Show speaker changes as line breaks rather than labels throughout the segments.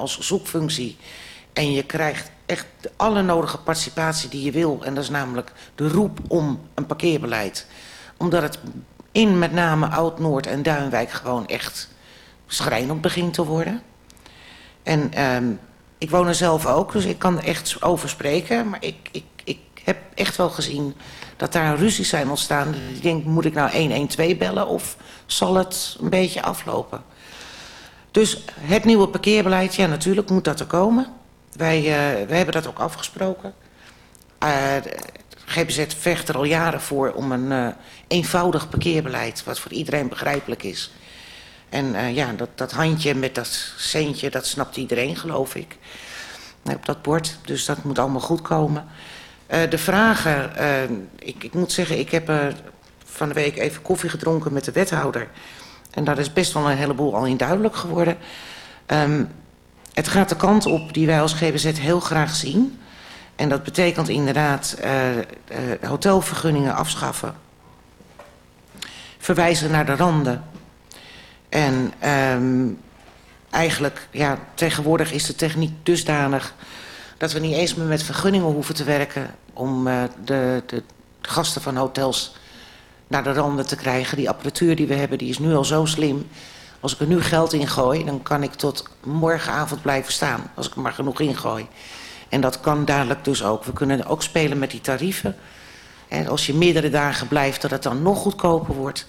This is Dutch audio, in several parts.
als zoekfunctie. En je krijgt echt alle nodige participatie die je wil. En dat is namelijk de roep om een parkeerbeleid. Omdat het in met name Oud-Noord en Duinwijk gewoon echt schrijnend begint te worden. En um, ik woon er zelf ook, dus ik kan echt over spreken. Maar ik, ik, ik heb echt wel gezien dat daar ruzies zijn ontstaan. Ik denk, moet ik nou 112 bellen of zal het een beetje aflopen? Dus het nieuwe parkeerbeleid, ja natuurlijk moet dat er komen. Wij, uh, wij hebben dat ook afgesproken. Uh, GBZ vecht er al jaren voor om een uh, eenvoudig parkeerbeleid... wat voor iedereen begrijpelijk is. En ja, dat, dat handje met dat centje, dat snapt iedereen, geloof ik. Op dat bord, dus dat moet allemaal goed komen. De vragen, ik, ik moet zeggen, ik heb van de week even koffie gedronken met de wethouder... En daar is best wel een heleboel al in duidelijk geworden. Um, het gaat de kant op die wij als GBZ heel graag zien. En dat betekent inderdaad uh, uh, hotelvergunningen afschaffen. Verwijzen naar de randen. En um, eigenlijk, ja, tegenwoordig is de techniek dusdanig... dat we niet eens meer met vergunningen hoeven te werken... om uh, de, de gasten van hotels naar de randen te krijgen. Die apparatuur die we hebben, die is nu al zo slim. Als ik er nu geld in gooi, dan kan ik tot morgenavond blijven staan. Als ik er maar genoeg ingooi. En dat kan dadelijk dus ook. We kunnen ook spelen met die tarieven. En als je meerdere dagen blijft, dat het dan nog goedkoper wordt.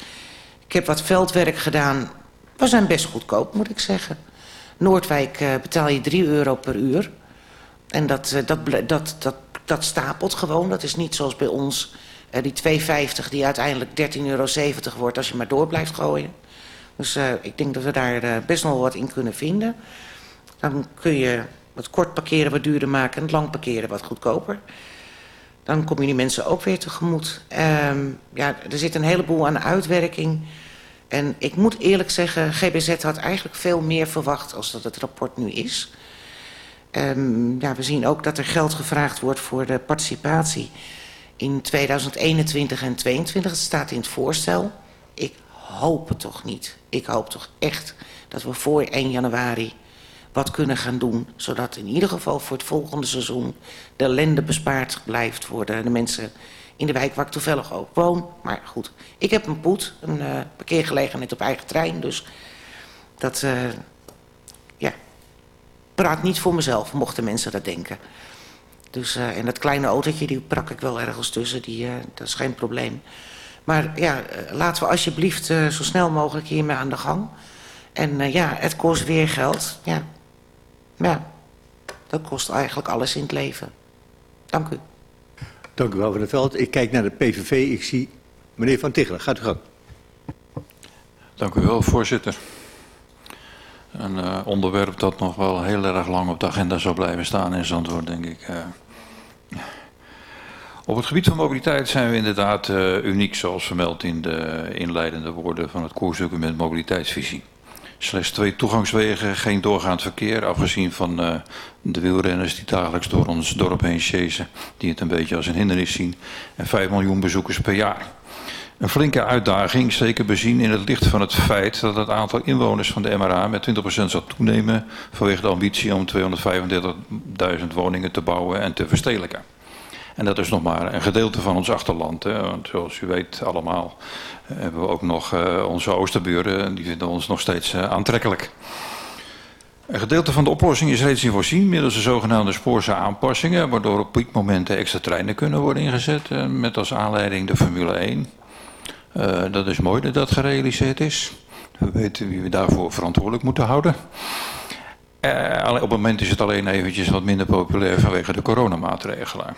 Ik heb wat veldwerk gedaan. We zijn best goedkoop, moet ik zeggen. Noordwijk uh, betaal je 3 euro per uur. En dat, dat, dat, dat, dat stapelt gewoon. Dat is niet zoals bij ons uh, die 2,50 die uiteindelijk 13,70 euro wordt als je maar door blijft gooien. Dus uh, ik denk dat we daar uh, best nog wel wat in kunnen vinden. Dan kun je het kort parkeren wat duurder maken en het lang parkeren wat goedkoper. Dan kom je die mensen ook weer tegemoet. Um, ja, er zit een heleboel aan uitwerking. En ik moet eerlijk zeggen, GBZ had eigenlijk veel meer verwacht als dat het rapport nu is. Um, ja, we zien ook dat er geld gevraagd wordt voor de participatie in 2021 en 2022. Het staat in het voorstel. Ik hoop het toch niet. Ik hoop toch echt dat we voor 1 januari wat kunnen gaan doen. Zodat in ieder geval voor het volgende seizoen de ellende bespaard blijft voor de, de mensen in de wijk waar ik toevallig ook woon. Maar goed, ik heb een poet, een uh, parkeergelegenheid op eigen trein. Dus dat, uh, ja, praat niet voor mezelf, mochten mensen dat denken. Dus, uh, en dat kleine autootje, die prak ik wel ergens tussen. Die, uh, dat is geen probleem. Maar ja, uh, laten we alsjeblieft uh, zo snel mogelijk hiermee aan de gang. En uh, ja, het kost weer geld. Ja. ja, dat kost eigenlijk alles in het leven. Dank u.
Dank u wel, Van der Veld. Ik kijk naar de PVV. Ik zie meneer Van Tichelen. Gaat u gang.
Dank u wel, voorzitter. Een uh, onderwerp dat nog wel heel erg lang op de agenda zal blijven staan in Zandvoort, denk ik. Uh, op het gebied van mobiliteit zijn we inderdaad uh, uniek, zoals vermeld in de inleidende woorden van het koersdocument Mobiliteitsvisie. Slechts twee toegangswegen, geen doorgaand verkeer, afgezien van uh, de wielrenners die dagelijks door ons dorp heen chasen, die het een beetje als een hindernis zien, en 5 miljoen bezoekers per jaar. Een flinke uitdaging, zeker bezien in het licht van het feit dat het aantal inwoners van de MRA met 20% zal toenemen vanwege de ambitie om 235.000 woningen te bouwen en te verstedelijken. En dat is nog maar een gedeelte van ons achterland. Hè. Want zoals u weet allemaal hebben we ook nog uh, onze oosterburen. Die vinden ons nog steeds uh, aantrekkelijk. Een gedeelte van de oplossing is reeds in voorzien middels de zogenaamde spoorse aanpassingen. Waardoor op piekmomenten extra treinen kunnen worden ingezet. Met als aanleiding de Formule 1. Uh, dat is mooi dat dat gerealiseerd is. We weten wie we daarvoor verantwoordelijk moeten houden. Uh, op het moment is het alleen eventjes wat minder populair vanwege de coronamaatregelen.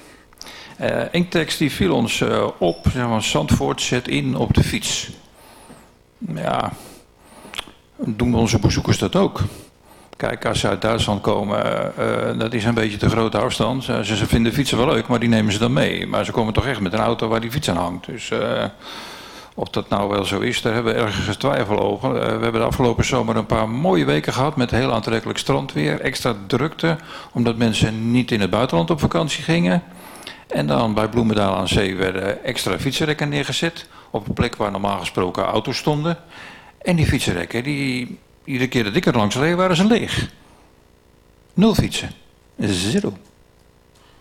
Uh, tekst die viel ons op, zeg maar, Zandvoort zet in op de fiets. Ja, doen onze bezoekers dat ook? Kijk, als ze uit Duitsland komen, dat is een beetje te grote afstand. Ze, ze vinden fietsen wel leuk, maar die nemen ze dan mee. Maar ze komen toch echt met een auto waar die fiets aan hangt. Dus of dat nou wel zo is, daar hebben we ergens twijfel over. Uh, we hebben de afgelopen zomer een paar mooie weken gehad met heel aantrekkelijk strandweer. Extra drukte, omdat mensen niet in het buitenland op vakantie gingen. En dan bij Bloemendaal aan Zee werden extra fietsenrekken neergezet. Op een plek waar normaal gesproken auto's stonden. En die fietsenrekken, die, iedere keer dat ik er langs reed, waren ze leeg. Nul fietsen. Zero.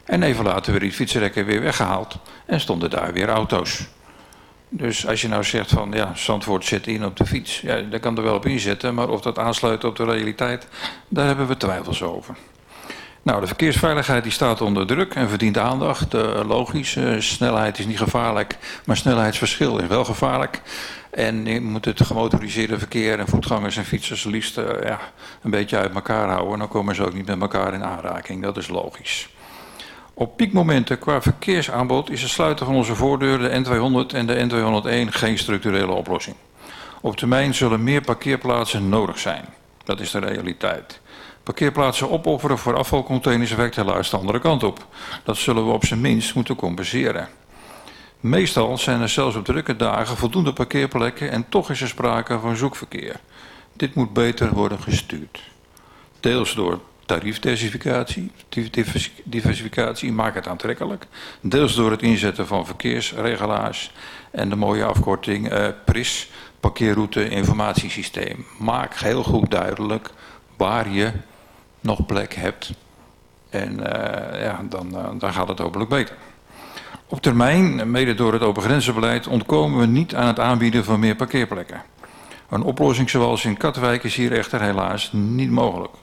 En even later weer die fietsenrekken weer weggehaald. En stonden daar weer auto's. Dus als je nou zegt van ja, Zandvoort zet in op de fiets. Ja, daar kan er wel op inzetten. Maar of dat aansluit op de realiteit, daar hebben we twijfels over. Nou, de verkeersveiligheid die staat onder druk en verdient aandacht. Uh, logisch, uh, snelheid is niet gevaarlijk, maar snelheidsverschil is wel gevaarlijk. En je moet het gemotoriseerde verkeer en voetgangers en fietsers liefst uh, ja, een beetje uit elkaar houden. Dan komen ze ook niet met elkaar in aanraking, dat is logisch. Op piekmomenten qua verkeersaanbod is het sluiten van onze voordeuren, de N200 en de N201, geen structurele oplossing. Op termijn zullen meer parkeerplaatsen nodig zijn. Dat is de realiteit. Parkeerplaatsen opofferen voor afvalcontainers werkt helaas de andere kant op. Dat zullen we op zijn minst moeten compenseren. Meestal zijn er zelfs op drukke dagen voldoende parkeerplekken en toch is er sprake van zoekverkeer. Dit moet beter worden gestuurd. Deels door tariefdiversificatie, diversificatie, maak het aantrekkelijk. Deels door het inzetten van verkeersregelaars en de mooie afkorting eh, PRIS, parkeerroute informatiesysteem. Maak heel goed duidelijk waar je nog plek hebt. En uh, ja, dan, uh, dan gaat het hopelijk beter. Op termijn, mede door het open grenzenbeleid, ontkomen we niet aan het aanbieden van meer parkeerplekken. Een oplossing zoals in Katwijk is hier echter helaas niet mogelijk.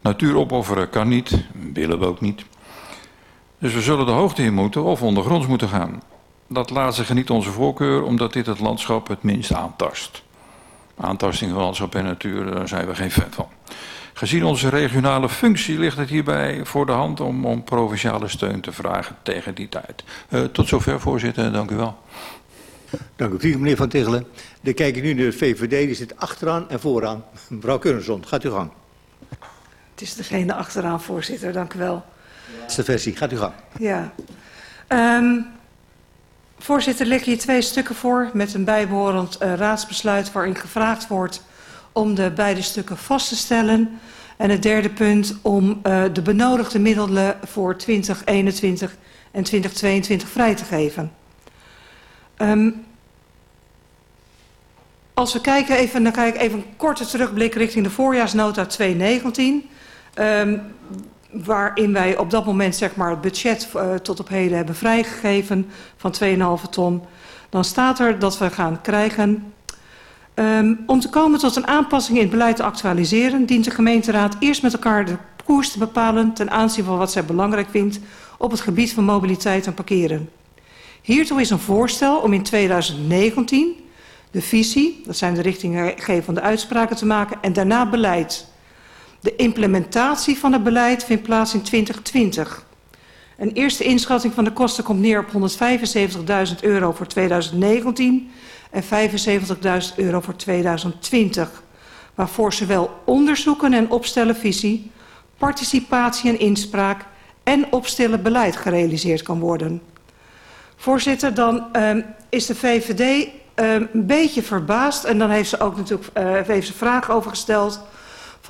Natuur opofferen kan niet, willen we ook niet. Dus we zullen de hoogte in moeten of ondergronds moeten gaan. Dat laatste geniet onze voorkeur omdat dit het landschap het minst aantast. Aantasting van landschap en natuur, daar zijn we geen fan van. Gezien onze regionale functie ligt het hierbij voor de hand om, om provinciale steun te vragen tegen die tijd. Uh, tot zover, voorzitter. Dank u wel.
Dank u, meneer Van Tichelen. Dan kijk ik nu naar de VVD, die zit achteraan en vooraan. Mevrouw Keurenzon, gaat u gang.
Het is degene achteraan, voorzitter. Dank u wel.
Laatste versie, gaat u gang.
Ja. Um, voorzitter, leg hier twee stukken voor met een bijbehorend uh, raadsbesluit waarin gevraagd wordt om de beide stukken vast te stellen. En het derde punt om uh, de benodigde middelen voor 2021 en 2022 vrij te geven. Um, als we kijken even, dan kijk ik even een korte terugblik richting de voorjaarsnota 2019. Um, waarin wij op dat moment zeg maar, het budget uh, tot op heden hebben vrijgegeven van 2,5 ton. Dan staat er dat we gaan krijgen Um, om te komen tot een aanpassing in het beleid te actualiseren... dient de gemeenteraad eerst met elkaar de koers te bepalen... ten aanzien van wat zij belangrijk vindt op het gebied van mobiliteit en parkeren. Hiertoe is een voorstel om in 2019 de visie... dat zijn de richtinggevende uitspraken te maken... en daarna beleid. De implementatie van het beleid vindt plaats in 2020... Een eerste inschatting van de kosten komt neer op 175.000 euro voor 2019 en 75.000 euro voor 2020. Waarvoor zowel onderzoeken en opstellen visie, participatie en inspraak en opstellen beleid gerealiseerd kan worden. Voorzitter, dan um, is de VVD um, een beetje verbaasd en dan heeft ze ook natuurlijk uh, heeft ze vragen over gesteld.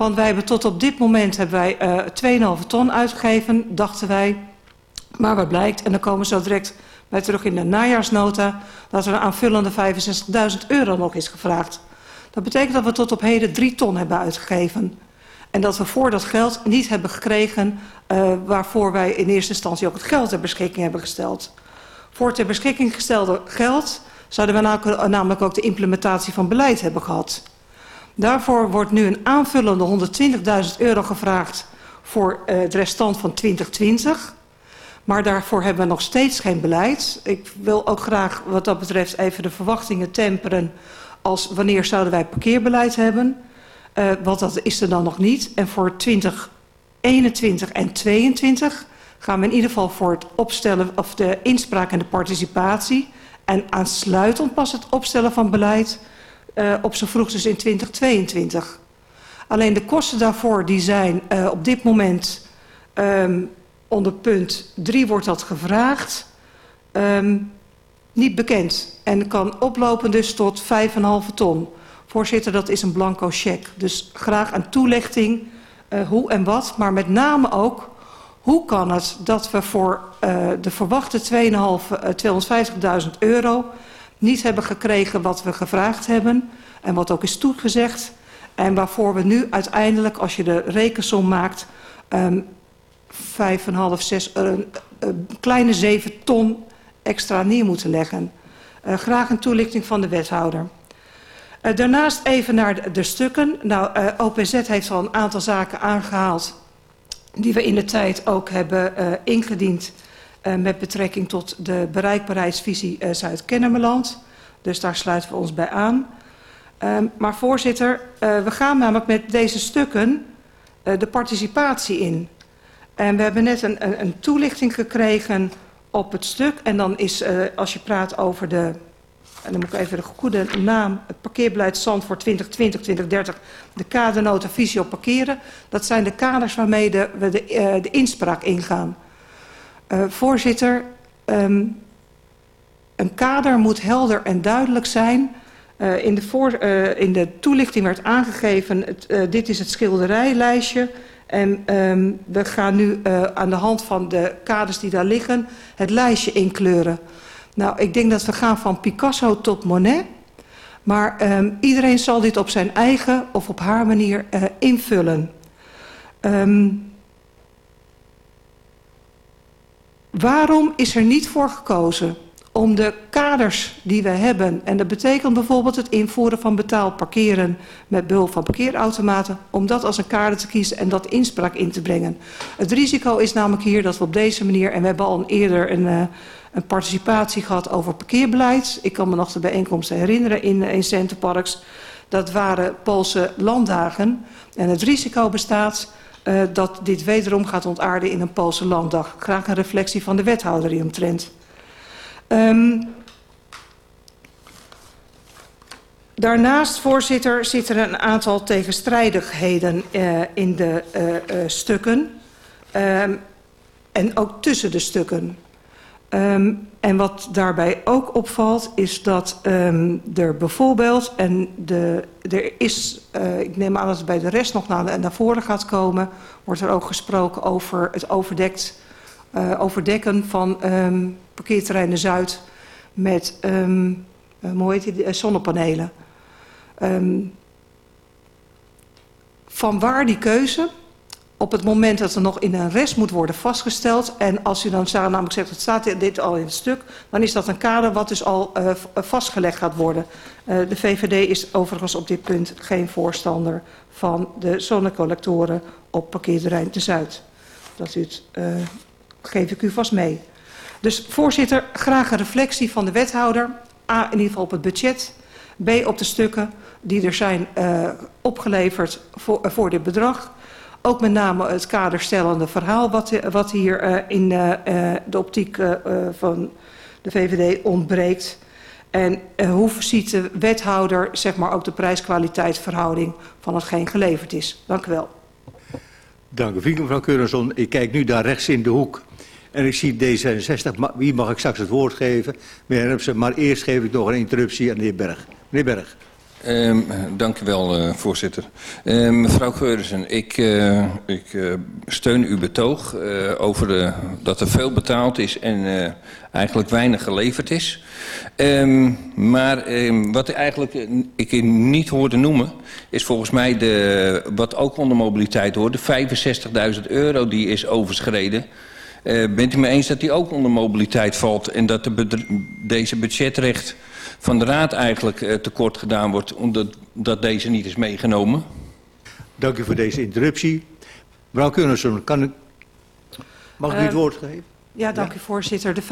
Van wij hebben tot op dit moment hebben wij uh, 2,5 ton uitgegeven, dachten wij. Maar wat blijkt, en dan komen we zo direct bij terug in de najaarsnota, dat er een aanvullende 65.000 euro nog is gevraagd. Dat betekent dat we tot op heden 3 ton hebben uitgegeven. En dat we voor dat geld niet hebben gekregen uh, waarvoor wij in eerste instantie ook het geld ter beschikking hebben gesteld. Voor ter beschikking gestelde geld zouden we namelijk ook de implementatie van beleid hebben gehad. Daarvoor wordt nu een aanvullende 120.000 euro gevraagd voor uh, het restant van 2020. Maar daarvoor hebben we nog steeds geen beleid. Ik wil ook graag wat dat betreft even de verwachtingen temperen... als wanneer zouden wij parkeerbeleid hebben. Uh, want dat is er dan nog niet. En voor 2021 en 2022 gaan we in ieder geval voor het opstellen... of de inspraak en de participatie... en aansluitend pas het opstellen van beleid... Uh, op zo vroeg dus in 2022. Alleen de kosten daarvoor die zijn uh, op dit moment... Um, onder punt 3 wordt dat gevraagd. Um, niet bekend en kan oplopen dus tot 5,5 ton. Voorzitter, dat is een blanco cheque. Dus graag een toelichting uh, hoe en wat, maar met name ook... hoe kan het dat we voor de verwachte 250.000 uh, euro... niet hebben gekregen wat we gevraagd hebben... en wat ook is toegezegd... en waarvoor we nu uiteindelijk, als je de rekensom maakt um, vijf en half, zes, uh, een kleine zeven ton extra neer moeten leggen. Uh, graag een toelichting van de wethouder. Daarnaast even naar de, stukken. Nou, OPZ heeft al een aantal zaken aangehaald die we in de tijd ook hebben ingediend met betrekking tot de bereikbaarheidsvisie uh, Zuid-Kennemerland. Dus daar sluiten we ons bij aan. Uh, maar voorzitter, uh, we gaan namelijk met deze stukken de participatie in. En we hebben net een, een, toelichting gekregen op het stuk. En dan is, als je praat over de, en dan moet ik even de goede naam, het parkeerbeleid voor 2020-2030, de kadernota visie op parkeren. Dat zijn de kaders waarmee we de, de inspraak ingaan. Uh, voorzitter, um, een kader moet helder en duidelijk zijn. Uh, in, de voor, uh, in de toelichting werd aangegeven, het, dit is het schilderijlijstje. En um, we gaan nu aan de hand van de kaders die daar liggen het lijstje inkleuren. Nou, ik denk dat we gaan van Picasso tot Monet. Maar um, iedereen zal dit op zijn eigen of op haar manier invullen. Um, waarom is er niet voor gekozen om de kaders die we hebben... en dat betekent bijvoorbeeld het invoeren van betaald parkeren... met behulp van parkeerautomaten... om dat als een kader te kiezen en dat inspraak in te brengen. Het risico is namelijk hier dat we op deze manier... en we hebben al eerder een, uh, een participatie gehad over parkeerbeleid. Ik kan me nog de bijeenkomsten herinneren in, in Centerparks. Dat waren Poolse landdagen. En het risico bestaat... Uh, dat dit wederom gaat ontaarden in een Poolse landdag. Graag een reflectie van de wethouder hieromtrent. Um, daarnaast, voorzitter, zitten er een aantal tegenstrijdigheden uh, in de uh, stukken. Um, en ook tussen de stukken. Um, en wat daarbij ook opvalt is dat um, er bijvoorbeeld, en de, er is, uh, ik neem aan dat het bij de rest nog naar, naar voren gaat komen, wordt er ook gesproken over het overdekt, uh, overdekken van um, parkeerterreinen Zuid met um, zonnepanelen. Van waar die keuze? Op het moment dat er nog in een rest moet worden vastgesteld... en als u dan namelijk zegt, het staat dit al in het stuk... dan is dat een kader wat dus al uh, vastgelegd gaat worden. Uh, de VVD is overigens op dit punt geen voorstander... van de zonnecollectoren op parkeerterrein te Zuid. Dat u het, geef ik u vast mee. Dus voorzitter, graag een reflectie van de wethouder. A, in ieder geval op het budget. B, op de stukken die er zijn opgeleverd voor, voor dit bedrag. Ook met name het kaderstellende verhaal wat, wat hier uh, in uh, de optiek van de VVD ontbreekt. En hoe ziet de wethouder zeg maar, ook de prijs-kwaliteitsverhouding van hetgeen geleverd is? Dank u wel.
Dank u, mevrouw Keurenson. Ik kijk nu daar rechts in de hoek En ik zie D66, wie mag ik straks het woord geven? Meneer Hermsen, maar eerst geef ik nog een interruptie aan de heer Berg. Meneer Berg.
Um, dank u wel, uh, voorzitter. Uh, mevrouw Geurissen, ik, uh, ik uh, steun uw betoog over de, dat er veel betaald is en eigenlijk weinig geleverd is. Um, maar wat eigenlijk ik niet hoorde noemen, is volgens mij de, wat ook onder mobiliteit hoort, de 65.000 euro die is overschreden. Bent u me eens dat die ook onder mobiliteit valt en dat de deze budgetrecht van de Raad eigenlijk uh, tekort gedaan wordt omdat dat deze niet is meegenomen?
Dank u voor deze interruptie. Mevrouw Kunnersson, kan ik... mag ik u het woord geven?
Ja, dank ja? u voorzitter. De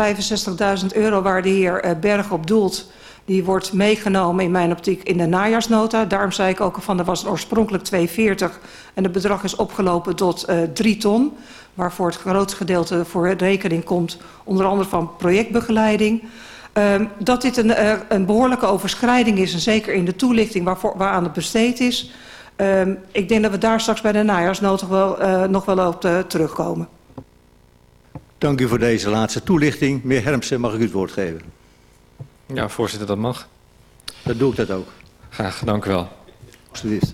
65.000 euro waar de heer uh, Berg op doelt... die wordt meegenomen in mijn optiek in de najaarsnota. Daarom zei ik ook van, er was oorspronkelijk 240 en het bedrag is opgelopen tot uh, 3 ton... waarvoor het grootste gedeelte voor rekening komt... onder andere van projectbegeleiding... Um, dat dit een, uh, een behoorlijke overschrijding is, en zeker in de toelichting waarvoor, waaraan het besteed is. Um, ik denk dat we daar straks bij de najaarsnota wel, uh, nog wel op uh, terugkomen.
Dank u voor deze laatste toelichting. Meneer Hermsen, mag ik u het woord geven?
Ja, voorzitter, dat mag.
Dan doe ik dat ook.
Graag, dank u wel.
Alsjeblieft.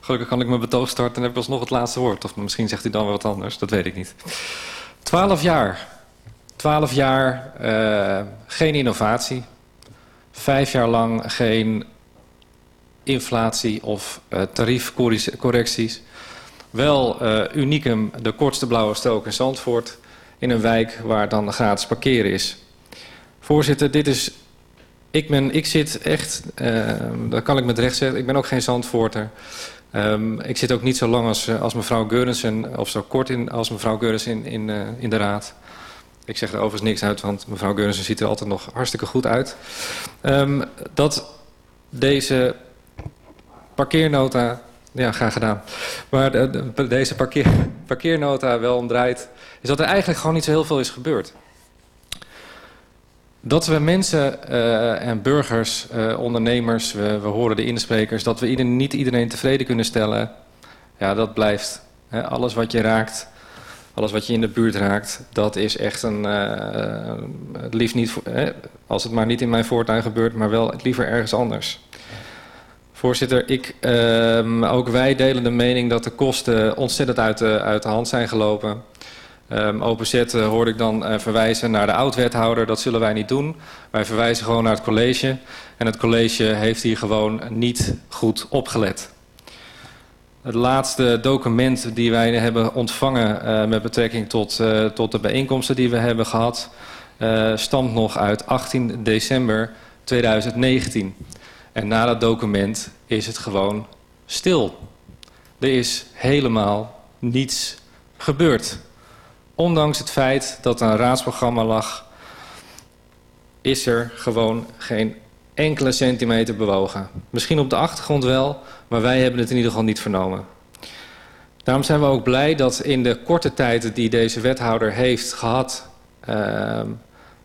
Gelukkig kan ik mijn betoog starten en heb ik alsnog het laatste woord. Of misschien zegt u dan wel wat anders, dat weet ik niet. Twaalf jaar 12 jaar uh, geen innovatie. Vijf jaar lang geen inflatie of uh, tariefcorrecties. Wel uh, unicum de kortste blauwe stook in Zandvoort. In een wijk waar dan gratis parkeren is. Voorzitter, dit is... Ik, ben, ik zit echt... Dat kan ik met recht zeggen. Ik ben ook geen Zandvoorter. Um, ik zit ook niet zo lang als, als mevrouw Geurensen... of zo kort in, als mevrouw Geurensen in, in, in de raad. Ik zeg er overigens niks uit, want mevrouw Geurensen ziet er altijd nog hartstikke goed uit. Um, dat deze parkeernota ja, graag gedaan. Maar de, de, deze parkeer, parkeernota wel omdraait... is dat er eigenlijk gewoon niet zo heel veel is gebeurd. Dat we mensen uh, en burgers, uh, ondernemers, we, we, horen de insprekers... dat we ieder, niet iedereen tevreden kunnen stellen... ja, dat blijft. Hè, alles wat je raakt, alles wat je in de buurt raakt... dat is echt een... Uh, het niet, als het maar niet in mijn voortuin gebeurt... maar wel liever ergens anders. Voorzitter, ik, uh, ook wij delen de mening dat de kosten ontzettend uit de, uit de hand zijn gelopen. Um, OPZ uh, hoorde ik dan uh, verwijzen naar de oud-wethouder. Dat zullen wij niet doen. Wij verwijzen gewoon naar het college. En het college heeft hier gewoon niet goed opgelet. Het laatste document die wij hebben ontvangen uh, met betrekking tot, tot de bijeenkomsten die we hebben gehad... stamt nog uit 18 december 2019. En na dat document is het gewoon stil. Er is helemaal niets gebeurd. Ondanks het feit dat er een raadsprogramma lag... is er gewoon geen enkele centimeter bewogen. Misschien op de achtergrond wel, maar wij hebben het in ieder geval niet vernomen. Daarom zijn we ook blij dat in de korte tijd die deze wethouder heeft gehad... Uh,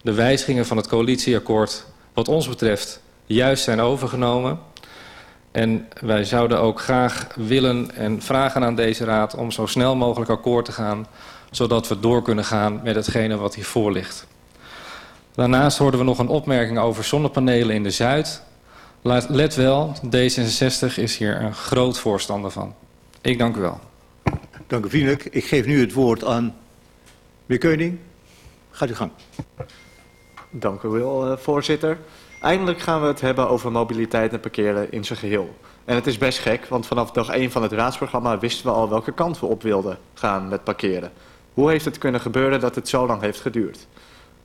de wijzigingen van het coalitieakkoord wat ons betreft juist zijn overgenomen. En wij zouden ook graag willen en vragen aan deze raad om zo snel mogelijk akkoord te gaan, zodat we door kunnen gaan met hetgene wat hiervoor ligt. Daarnaast hoorden we nog een opmerking over zonnepanelen in de Zuid. Let wel, D66 is hier een groot voorstander van. Ik dank u wel.
Dank u vriendelijk. Ik geef nu het woord aan meneer Keuning. Gaat u gang.
Dank u wel, uh, voorzitter. Eindelijk gaan we het hebben over mobiliteit en parkeren in zijn geheel. En het is best gek, want vanaf dag 1 van het raadsprogramma wisten we al welke kant we op wilden gaan met parkeren. Hoe heeft het kunnen gebeuren dat het zo lang heeft geduurd?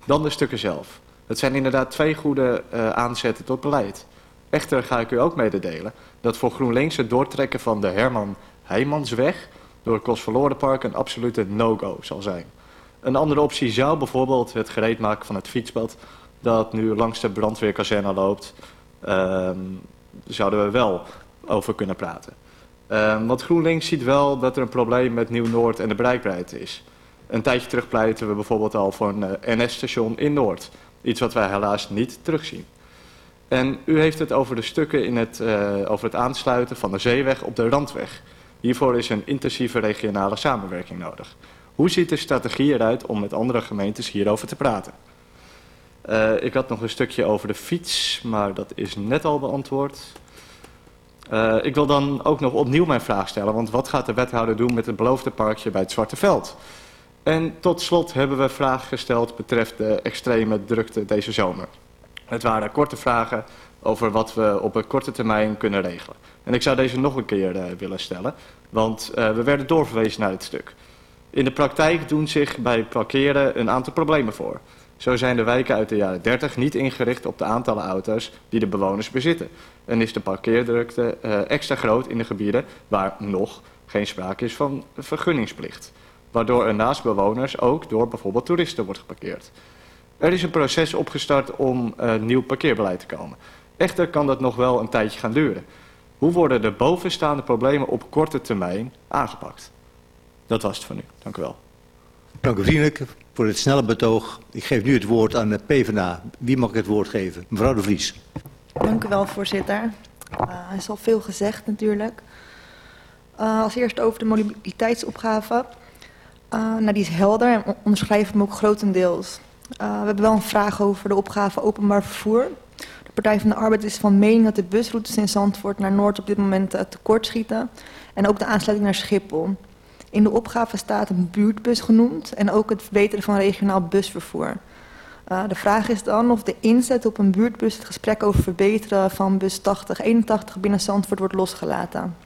Dan de stukken zelf. Het zijn inderdaad twee goede uh, aanzetten tot beleid. Echter ga ik u ook mededelen dat voor GroenLinks het doortrekken van de Herman Heijmansweg door het Kostverlorenpark een absolute no-go zal zijn. Een andere optie zou bijvoorbeeld het gereedmaken van het fietspad dat nu langs de brandweerkazerne loopt, um, zouden we wel over kunnen praten. Um, want GroenLinks ziet wel dat er een probleem met Nieuw-Noord en de bereikbaarheid is. Een tijdje terug pleiten we bijvoorbeeld al voor een uh, NS-station in Noord. Iets wat wij helaas niet terugzien. En u heeft het over de stukken in het, uh, over het aansluiten van de zeeweg op de randweg. Hiervoor is een intensieve regionale samenwerking nodig. Hoe ziet de strategie eruit om met andere gemeentes hierover te praten? Uh, ik had nog een stukje over de fiets, maar dat is net al beantwoord. Ik wil dan ook nog opnieuw mijn vraag stellen, want wat gaat de wethouder doen met het beloofde parkje bij het Zwarte Veld? En tot slot hebben we vragen gesteld betreft de extreme drukte deze zomer. Het waren korte vragen over wat we op een korte termijn kunnen regelen. En ik zou deze nog een keer uh, willen stellen, want uh, we werden doorverwezen naar dit stuk. In de praktijk doen zich bij parkeren een aantal problemen voor. Zo zijn de wijken uit de jaren 30 niet ingericht op de aantallen auto's die de bewoners bezitten. En is de parkeerdrukte uh, extra groot in de gebieden waar nog geen sprake is van vergunningsplicht. Waardoor er naast bewoners ook door bijvoorbeeld toeristen wordt geparkeerd. Er is een proces opgestart om uh, nieuw parkeerbeleid te komen. Echter kan dat nog wel een tijdje gaan duren. Hoe worden de bovenstaande problemen op korte termijn aangepakt? Dat was het van u. Dank u wel.
Dank u vriendelijk voor het snelle betoog. Ik geef nu het woord aan de PvdA. Wie mag ik het woord geven? Mevrouw de Vries.
Dank u wel, voorzitter. Uh, er is al veel gezegd natuurlijk. Uh, als eerste over de mobiliteitsopgave. Uh, nou, die is helder en onderschrijven hem ook grotendeels. we hebben wel een vraag over de opgave openbaar vervoer. De Partij van de Arbeid is van mening dat de busroutes in Zandvoort naar Noord op dit moment tekort schieten. En ook de aansluiting naar Schiphol. In de opgave staat een buurtbus genoemd en ook het verbeteren van regionaal busvervoer. De vraag is dan of de inzet op een buurtbus het gesprek over verbeteren van bus 8081 binnen Zandvoort wordt losgelaten.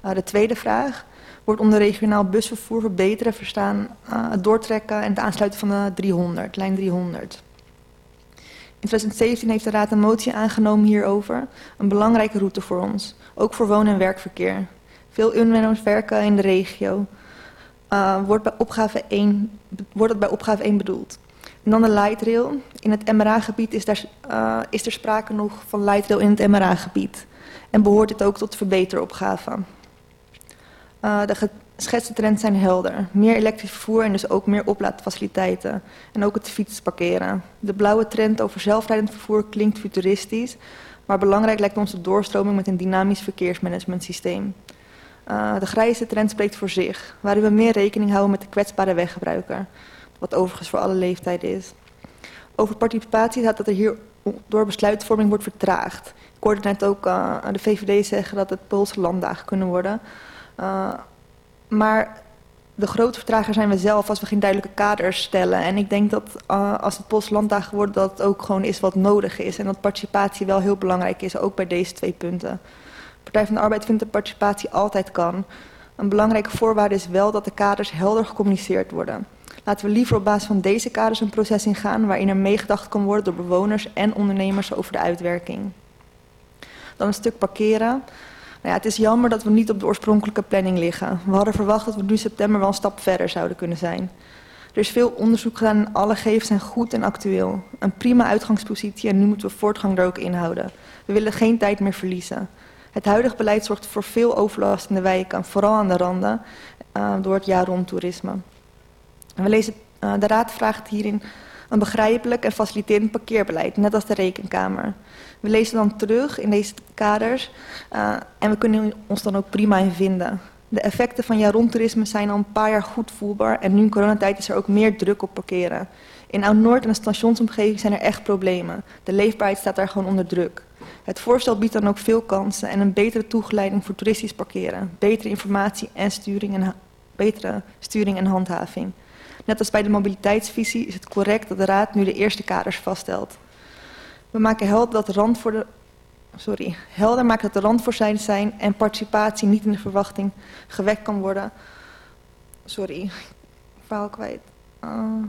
De tweede vraag. Wordt onder regionaal busvervoer verbeteren verstaan uh, het doortrekken en het aansluiten van de 300, lijn 300. In 2017 heeft de Raad een motie aangenomen hierover. Een belangrijke route voor ons, ook voor woon- en werkverkeer. Veel inwoners werken in de regio. Uh, wordt, bij opgave 1, wordt het bij opgave 1 bedoeld. En dan de light rail. In het MRA-gebied is, daar, uh, is er sprake nog van light rail in het MRA-gebied. En behoort dit ook tot verbeteropgave. Uh, de geschetste trends zijn helder. Meer elektrisch vervoer en dus ook meer oplaadfaciliteiten. En ook het fietsparkeren. De blauwe trend over zelfrijdend vervoer klinkt futuristisch. Maar belangrijk lijkt ons de doorstroming met een dynamisch verkeersmanagementsysteem. Uh, de grijze trend spreekt voor zich, waarin we meer rekening houden met de kwetsbare weggebruiker, wat overigens voor alle leeftijden is. Over participatie gaat dat er hier door besluitvorming wordt vertraagd. Ik hoorde net ook uh, de VVD zeggen dat het Poolse landdagen kunnen worden. Uh, maar de grote vertrager zijn we zelf als we geen duidelijke kaders stellen. En ik denk dat uh, als het Poolse landdagen wordt, dat het ook gewoon is wat nodig is. En dat participatie wel heel belangrijk is, ook bij deze twee punten. Partij van de Arbeid vindt dat participatie altijd kan. Een belangrijke voorwaarde is wel dat de kaders helder gecommuniceerd worden. Laten we liever op basis van deze kaders een proces ingaan waarin er meegedacht kan worden door bewoners en ondernemers over de uitwerking. Dan een stuk parkeren. Nou ja, het is jammer dat we niet op de oorspronkelijke planning liggen. We hadden verwacht dat we nu september wel een stap verder zouden kunnen zijn. Er is veel onderzoek gedaan alle gegevens zijn goed en actueel. Een prima uitgangspositie en nu moeten we voortgang er ook inhouden. We willen geen tijd meer verliezen. Het huidige beleid zorgt voor veel overlast in de wijken, vooral aan de randen, uh, door het jaar rond toerisme. We lezen, uh, de Raad vraagt hierin een begrijpelijk en faciliterend parkeerbeleid, net als de Rekenkamer. We lezen dan terug in deze kaders uh, en we kunnen ons dan ook prima in vinden. De effecten van jaar rond toerisme zijn al een paar jaar goed voelbaar en nu in coronatijd is er ook meer druk op parkeren. In Oud-Noord en de stationsomgeving zijn er echt problemen. De leefbaarheid staat daar gewoon onder druk. Het voorstel biedt dan ook veel kansen en een betere toegeleiding voor toeristisch parkeren, betere informatie en sturing en betere sturing en handhaving. Net als bij de mobiliteitsvisie is het correct dat de Raad nu de eerste kaders vaststelt. We maken helder dat de rand voor de sorry, helder maakt dat de randvoorzijden zijn en participatie niet in de verwachting gewekt kan worden. Sorry, verhaal kwijt. Uh...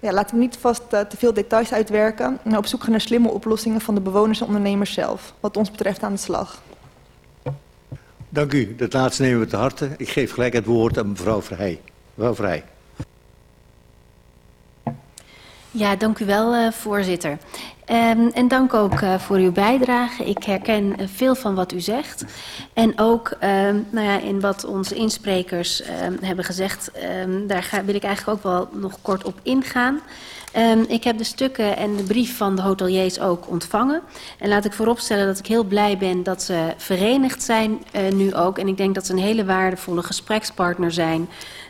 Ja, laten we niet vast uh, te veel details uitwerken en op zoek gaan naar slimme oplossingen van de bewoners en ondernemers zelf. Wat ons betreft aan de slag.
Dank u. Dat laatste nemen we te harte. Ik geef gelijk het woord aan mevrouw Vrij. Mevrouw Vrij.
Ja, dank u wel, uh, voorzitter. Um, en dank ook uh, voor uw bijdrage. Ik herken uh, veel van wat u zegt. En ook um, nou ja, in wat onze insprekers um, hebben gezegd, daar wil ik eigenlijk ook wel nog kort op ingaan. Um, ik heb de stukken en de brief van de hoteliers ook ontvangen. En laat ik vooropstellen dat ik heel blij ben dat ze verenigd zijn uh, nu ook. En ik denk dat ze een hele waardevolle gesprekspartner zijn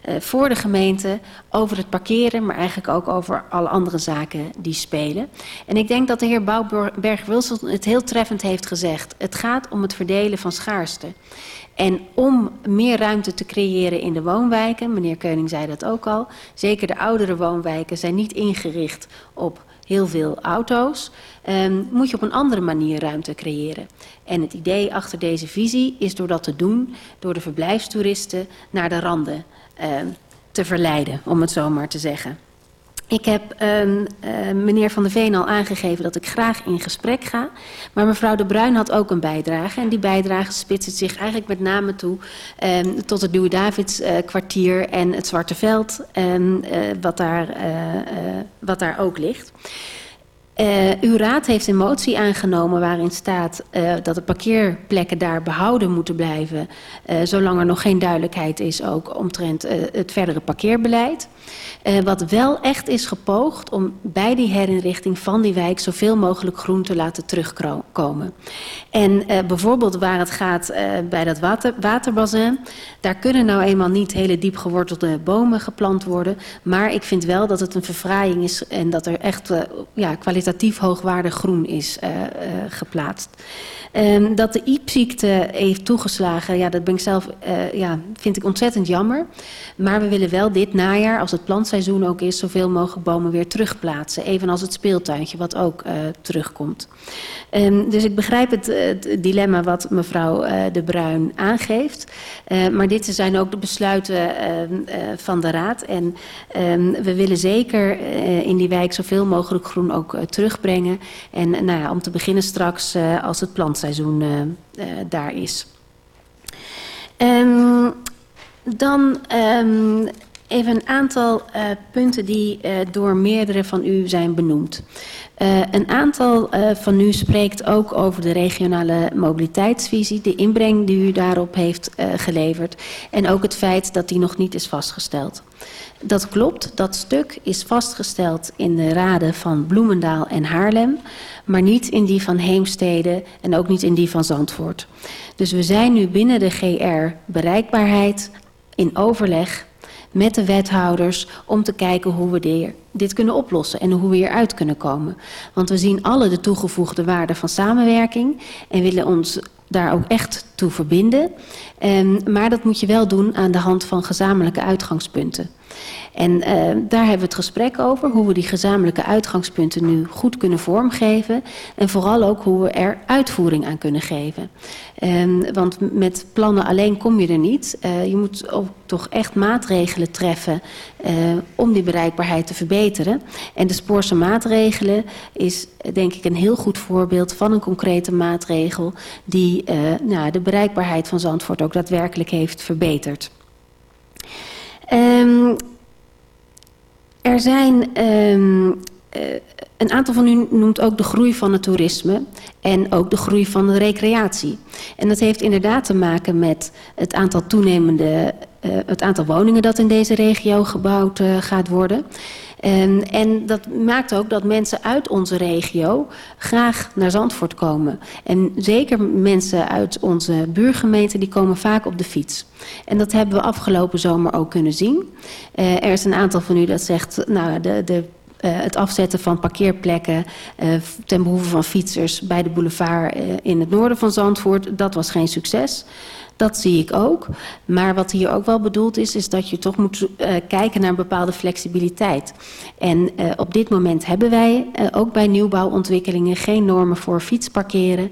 uh, voor de gemeente over het parkeren, maar eigenlijk ook over alle andere zaken die spelen. En ik denk dat de heer Bouwberg-Wilson het heel treffend heeft gezegd. Het gaat om het verdelen van schaarste. En om meer ruimte te creëren in de woonwijken, meneer Keuning zei dat ook al, zeker de oudere woonwijken zijn niet ingericht op heel veel auto's, um, moet je op een andere manier ruimte creëren. En het idee achter deze visie is door dat te doen, door de verblijfstoeristen naar de randen um, te verleiden, om het zo maar te zeggen. Ik heb um, uh, meneer Van der Veen al aangegeven dat ik graag in gesprek ga. Maar mevrouw De Bruin had ook een bijdrage. En die bijdrage spitst zich eigenlijk met name toe um, tot het Louis Davids uh, kwartier en het Zwarte Veld, um, uh, wat, daar, wat daar ook ligt. Uh, uw raad heeft een motie aangenomen waarin staat uh, dat de parkeerplekken daar behouden moeten blijven, uh, zolang er nog geen duidelijkheid is ook omtrent het verdere parkeerbeleid. Wat wel echt is gepoogd om bij die herinrichting van die wijk zoveel mogelijk groen te laten terugkomen. En bijvoorbeeld waar het gaat bij dat water, daar kunnen nou eenmaal niet hele diep gewortelde bomen geplant worden. Maar ik vind wel dat het een verfraaiing is en dat er echt ja, kwalitatief kwalitatief hoogwaardig groen is uh, uh, geplaatst. Um, dat de iepziekte heeft toegeslagen, ja, dat ben ik zelf, uh, ja, vind ik ontzettend jammer. Maar we willen wel dit najaar, als het plantseizoen ook is, zoveel mogelijk bomen weer terugplaatsen. Evenals het speeltuintje, wat ook terugkomt. Um, dus ik begrijp het, het, dilemma wat mevrouw De Bruin aangeeft. maar dit zijn ook de besluiten van de Raad. En we willen zeker in die wijk zoveel mogelijk groen ook terugbrengen. En nou ja, om te beginnen straks als het plant seizoen uh, uh, daar is. Um, dan um, even een aantal punten die door meerdere van u zijn benoemd. een aantal van u spreekt ook over de regionale mobiliteitsvisie, de inbreng die u daarop heeft geleverd en ook het feit dat die nog niet is vastgesteld. Dat klopt, dat stuk is vastgesteld in de raden van Bloemendaal en Haarlem, maar niet in die van Heemstede en ook niet in die van Zandvoort. Dus we zijn nu binnen de GR bereikbaarheid in overleg met de wethouders om te kijken hoe we dit kunnen oplossen en hoe we hieruit kunnen komen. Want we zien alle de toegevoegde waarde van samenwerking en willen ons daar ook echt toe verbinden. Um, maar dat moet je wel doen aan de hand van gezamenlijke uitgangspunten. En uh, daar hebben we het gesprek over, hoe we die gezamenlijke uitgangspunten nu goed kunnen vormgeven. En vooral ook hoe we er uitvoering aan kunnen geven. Um, want met plannen alleen kom je er niet. Uh, je moet ook toch echt maatregelen treffen uh, om die bereikbaarheid te verbeteren. En de spoorse maatregelen is denk ik een heel goed voorbeeld van een concrete maatregel die nou, de bereikbaarheid van Zandvoort ook daadwerkelijk heeft verbeterd. Um, er zijn um, uh, een aantal van u noemt ook de groei van het toerisme en ook de groei van de recreatie. En dat heeft inderdaad te maken met het aantal toenemende, uh, het aantal woningen dat in deze regio gebouwd uh, gaat worden. En, en dat maakt ook dat mensen uit onze regio graag naar Zandvoort komen. En zeker mensen uit onze buurgemeente, die komen vaak op de fiets. En dat hebben we afgelopen zomer ook kunnen zien. Uh, er is een aantal van u dat zegt, nou, de, de het afzetten van parkeerplekken uh, ten behoeve van fietsers bij de boulevard uh, in het noorden van Zandvoort, dat was geen succes. Dat zie ik ook. Maar wat hier ook wel bedoeld is, is dat je toch moet uh, kijken naar een bepaalde flexibiliteit. En uh, op dit moment hebben wij uh, ook bij nieuwbouwontwikkelingen geen normen voor fietsparkeren.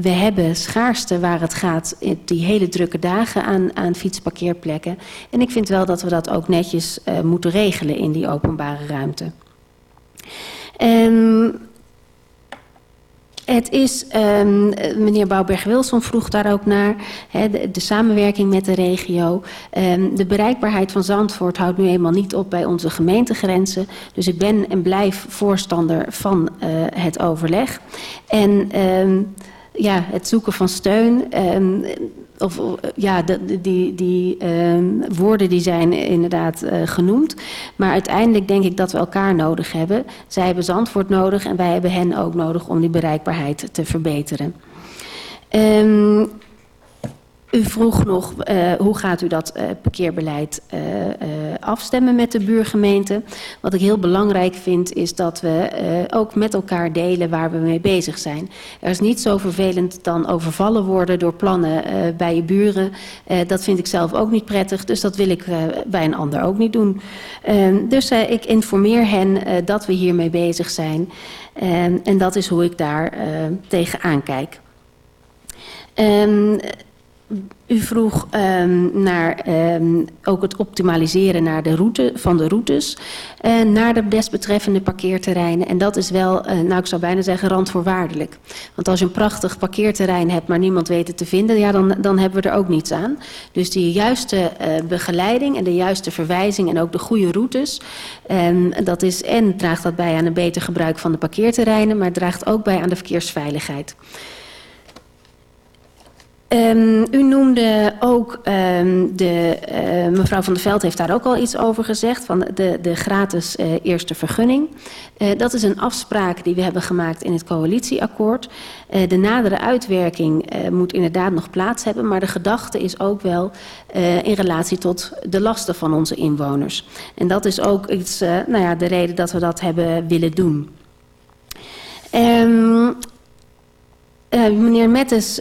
We hebben schaarste waar het gaat, die hele drukke dagen aan, aan fietsparkeerplekken. En ik vind wel dat we dat ook netjes uh, moeten regelen in die openbare ruimte. Um, het is, um, meneer Bouwberg-Wilson vroeg daar ook naar, de, samenwerking met de regio. Um, de bereikbaarheid van Zandvoort houdt nu eenmaal niet op bij onze gemeentegrenzen. Dus ik ben en blijf voorstander van uh, het overleg. En ja, het zoeken van steun. Um, of ja, de, die, die um, woorden die zijn inderdaad uh, genoemd. Maar uiteindelijk denk ik dat we elkaar nodig hebben. Zij hebben Zandvoort nodig en wij hebben hen ook nodig om die bereikbaarheid te verbeteren. Um, u vroeg nog uh, hoe gaat u dat uh, parkeerbeleid uh, afstemmen met de buurgemeente. Wat ik heel belangrijk vind is dat we ook met elkaar delen waar we mee bezig zijn. Er is niet zo vervelend dan overvallen worden door plannen bij je buren. dat vind ik zelf ook niet prettig, dus dat wil ik bij een ander ook niet doen. Ehm, dus ik informeer hen dat we hiermee bezig zijn. Ehm, en dat is hoe ik daar tegenaan kijk. U vroeg um, naar um, ook het optimaliseren naar de route, van de routes uh, naar de desbetreffende parkeerterreinen. En dat is wel, uh, nou ik zou bijna zeggen, randvoorwaardelijk. Want als je een prachtig parkeerterrein hebt, maar niemand weet het te vinden, ja, dan, dan hebben we er ook niets aan. Dus die juiste uh, begeleiding en de juiste verwijzing en ook de goede routes, um, dat is en draagt dat bij aan een beter gebruik van de parkeerterreinen, maar draagt ook bij aan de verkeersveiligheid. Um, u noemde ook um, de, uh, mevrouw van der Veld heeft daar ook al iets over gezegd, van de, de gratis uh, eerste vergunning. Uh, dat is een afspraak die we hebben gemaakt in het coalitieakkoord. de nadere uitwerking moet inderdaad nog plaats hebben, maar de gedachte is ook wel in relatie tot de lasten van onze inwoners. En dat is ook iets, nou ja, de reden dat we dat hebben willen doen. Eh, meneer Mettes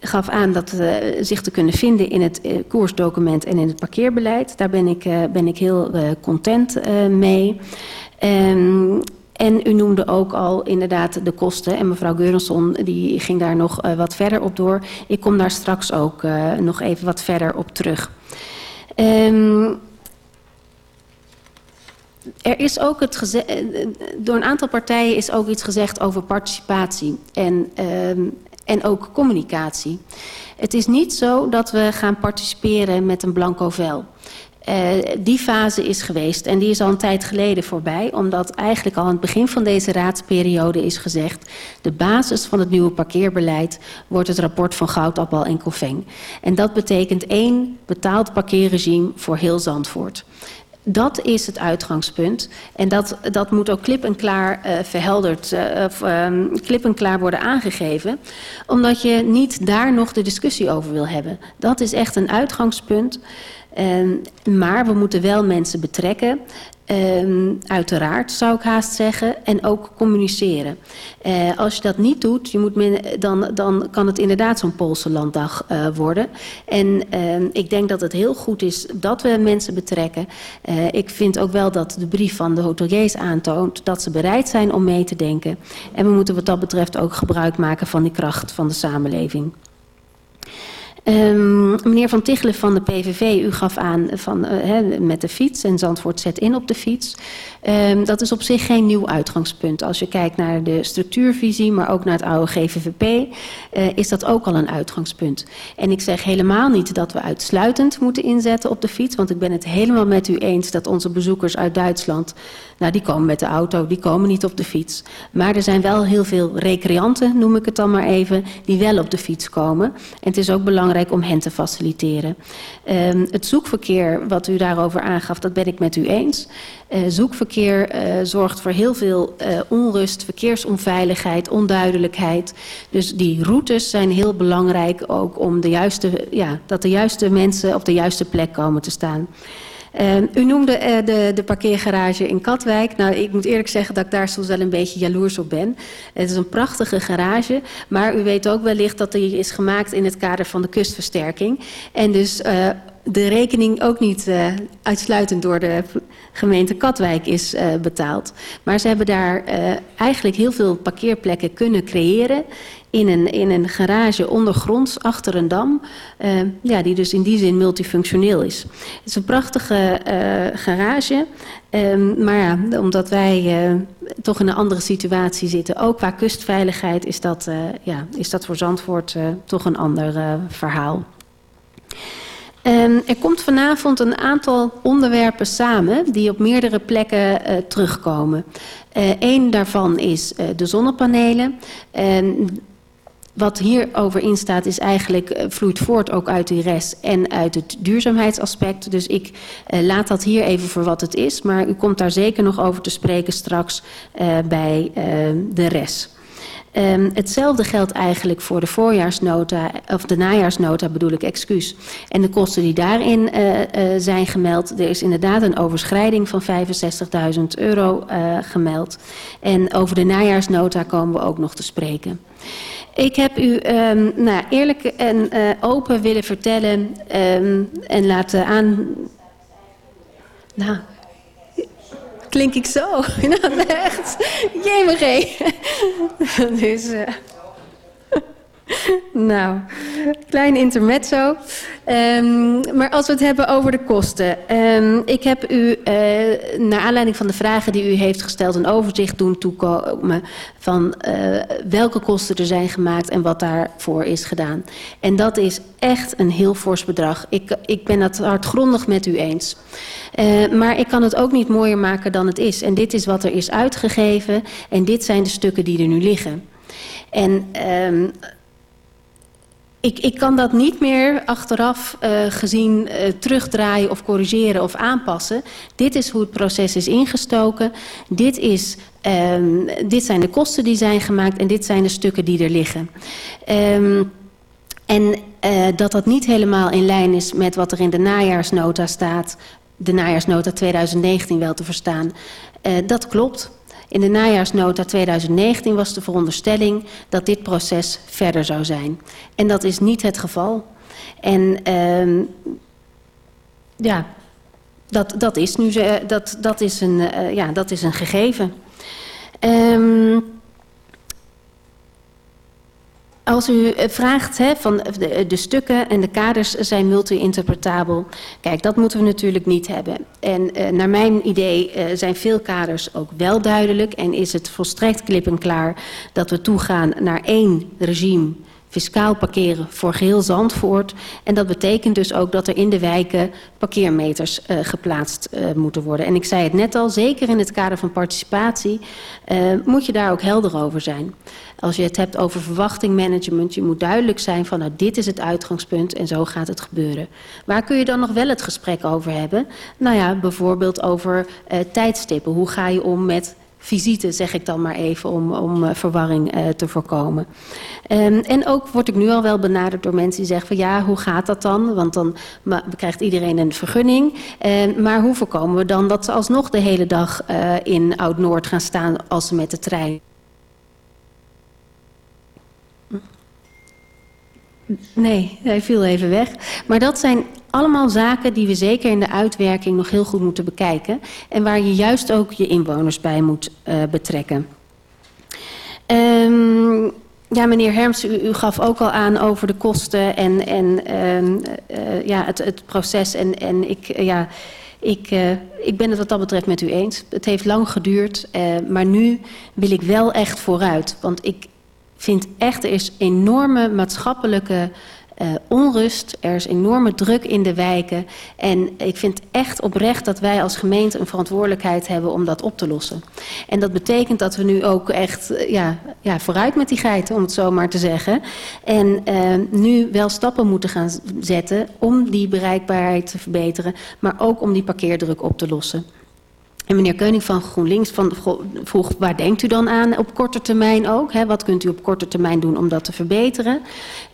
gaf aan dat uh, zich te kunnen vinden in het uh, koersdocument en in het parkeerbeleid. Daar ben ik, uh, ben ik heel content mee. Um, en u noemde ook al inderdaad de kosten. En mevrouw Geurenson die ging daar nog wat verder op door. Ik kom daar straks ook nog even wat verder op terug. Um, er is ook het door een aantal partijen is ook iets gezegd over participatie en, um, en ook communicatie. Het is niet zo dat we gaan participeren met een blanco vel. Uh, die fase is geweest en die is al een tijd geleden voorbij, omdat eigenlijk al aan het begin van deze raadsperiode is gezegd: de basis van het nieuwe parkeerbeleid wordt het rapport van Goudappel en Coveng. En dat betekent één betaald parkeerregime voor heel Zandvoort. Dat is het uitgangspunt. En dat, dat moet ook klip en klaar uh, verhelderd, uh, of um, klip en klaar worden aangegeven. Omdat je niet daar nog de discussie over wil hebben. Dat is echt een uitgangspunt. Um, maar we moeten wel mensen betrekken. Um, uiteraard zou ik haast zeggen. En ook communiceren. Uh, als je dat niet doet, je moet dan, dan kan het inderdaad zo'n Poolse landdag uh, worden. En uh, ik denk dat het heel goed is dat we mensen betrekken. Uh, ik vind ook wel dat de brief van de hoteliers aantoont dat ze bereid zijn om mee te denken. En we moeten wat dat betreft ook gebruik maken van die kracht van de samenleving. Um, meneer Van Tichelen van de PVV, u gaf aan van, he, met de fiets en Zandvoort zet in op de fiets. Um, dat is op zich geen nieuw uitgangspunt. Als je kijkt naar de structuurvisie, maar ook naar het oude GVVP, uh, is dat ook al een uitgangspunt. En ik zeg helemaal niet dat we uitsluitend moeten inzetten op de fiets, want ik ben het helemaal met u eens dat onze bezoekers uit Duitsland, nou die komen met de auto, die komen niet op de fiets. Maar er zijn wel heel veel recreanten, noem ik het dan maar even, die wel op de fiets komen. En het is ook belangrijk om hen te faciliteren. Um, het zoekverkeer, wat u daarover aangaf, dat ben ik met u eens. Uh, zoekverkeer uh, zorgt voor heel veel uh, onrust, verkeersonveiligheid, onduidelijkheid. Dus die routes zijn heel belangrijk ook om de juiste, ja, dat de juiste mensen op de juiste plek komen te staan. Uh, u noemde uh, de, de parkeergarage in Katwijk. Nou, ik moet eerlijk zeggen dat ik daar soms wel een beetje jaloers op ben. Het is een prachtige garage, maar u weet ook wellicht dat die is gemaakt in het kader van de kustversterking. En dus uh, de rekening ook niet uh, uitsluitend door de gemeente Katwijk is betaald. Maar ze hebben daar eigenlijk heel veel parkeerplekken kunnen creëren in een, in een garage ondergronds achter een dam. Uh, ja, die dus in die zin multifunctioneel is. Het is een prachtige uh, garage. Um, maar ja, omdat wij uh, toch in een andere situatie zitten, ook qua kustveiligheid, is dat, ja, is dat voor Zandvoort toch een ander verhaal. Um, er komt vanavond een aantal onderwerpen samen die op meerdere plekken uh, terugkomen. Eén uh, daarvan is uh, de zonnepanelen. Um, wat hierover in staat is eigenlijk uh, vloeit voort ook uit de res en uit het duurzaamheidsaspect. Dus ik uh, laat dat hier even voor wat het is. Maar u komt daar zeker nog over te spreken straks uh, bij de res. Um, hetzelfde geldt eigenlijk voor de voorjaarsnota, of de najaarsnota bedoel ik, excuus. En de kosten die daarin zijn gemeld. Er is inderdaad een overschrijding van 65.000 euro gemeld. En over de najaarsnota komen we ook nog te spreken. Ik heb u um, nou, eerlijk en uh, open willen vertellen um, en laten aan... Nou, klink ik zo? nou, echt. JMG. dus... Uh, nou, klein intermezzo. Um, maar als we het hebben over de kosten. Um, ik heb u, uh, naar aanleiding van de vragen die u heeft gesteld... een overzicht doen toekomen van uh, welke kosten er zijn gemaakt... en wat daarvoor is gedaan. En dat is echt een heel fors bedrag. Ik, ik ben het hardgrondig met u eens. Uh, maar ik kan het ook niet mooier maken dan het is. En dit is wat er is uitgegeven. En dit zijn de stukken die er nu liggen. En... Um, ik, ik kan dat niet meer achteraf uh, gezien uh, terugdraaien of corrigeren of aanpassen. Dit is hoe het proces is ingestoken. Dit, is, um, dit zijn de kosten die zijn gemaakt en dit zijn de stukken die er liggen. Um, en uh, dat dat niet helemaal in lijn is met wat er in de najaarsnota staat... de najaarsnota 2019 wel te verstaan, dat klopt. In de najaarsnota 2019 was de veronderstelling dat dit proces verder zou zijn. En dat is niet het geval. En uh, ja, dat, dat is nu dat, dat is een, uh, ja, dat is een gegeven. Um, als u eh, vraagt hè, van de, stukken en de kaders zijn multi-interpretabel. Kijk, dat moeten we natuurlijk niet hebben. En uh, naar mijn idee uh, zijn veel kaders ook wel duidelijk. En is het volstrekt klip en klaar dat we toegaan naar één regime fiscaal parkeren voor geheel Zandvoort. En dat betekent dus ook dat er in de wijken parkeermeters uh, geplaatst uh, moeten worden. En ik zei het net al, zeker in het kader van participatie uh, moet je daar ook helder over zijn. Als je het hebt over verwachtingmanagement, je moet duidelijk zijn van nou dit is het uitgangspunt en zo gaat het gebeuren. Waar kun je dan nog wel het gesprek over hebben? Nou ja, bijvoorbeeld over tijdstippen. Hoe ga je om met visite, zeg ik dan maar even, om, om uh, verwarring uh, te voorkomen. Um, en ook word ik nu al wel benaderd door mensen die zeggen van ja, hoe gaat dat dan? Want dan krijgt iedereen een vergunning. Uh, maar hoe voorkomen we dan dat ze alsnog de hele dag uh, in Oud-Noord gaan staan als ze met de trein? Nee, hij viel even weg. Maar dat zijn allemaal zaken die we zeker in de uitwerking nog heel goed moeten bekijken. En waar je juist ook je inwoners bij moet uh, betrekken. Um, ja, meneer Herms, u, u, gaf ook al aan over de kosten en, en uh, uh, ja, het, het, proces. En, en ik, ja, ik, ik ben het wat dat betreft met u eens. Het heeft lang geduurd, maar nu wil ik wel echt vooruit. Want ik vind echt, er is enorme maatschappelijke uh, onrust. Er is enorme druk in de wijken. En ik vind echt oprecht dat wij als gemeente een verantwoordelijkheid hebben om dat op te lossen. En dat betekent dat we nu ook echt uh, ja, ja, vooruit met die geiten, om het zo maar te zeggen. En uh, nu wel stappen moeten gaan zetten om die bereikbaarheid te verbeteren. Maar ook om die parkeerdruk op te lossen. En meneer Keuning van GroenLinks van, vroeg, waar denkt u dan aan op korte termijn ook? Hè? Wat kunt u op korte termijn doen om dat te verbeteren?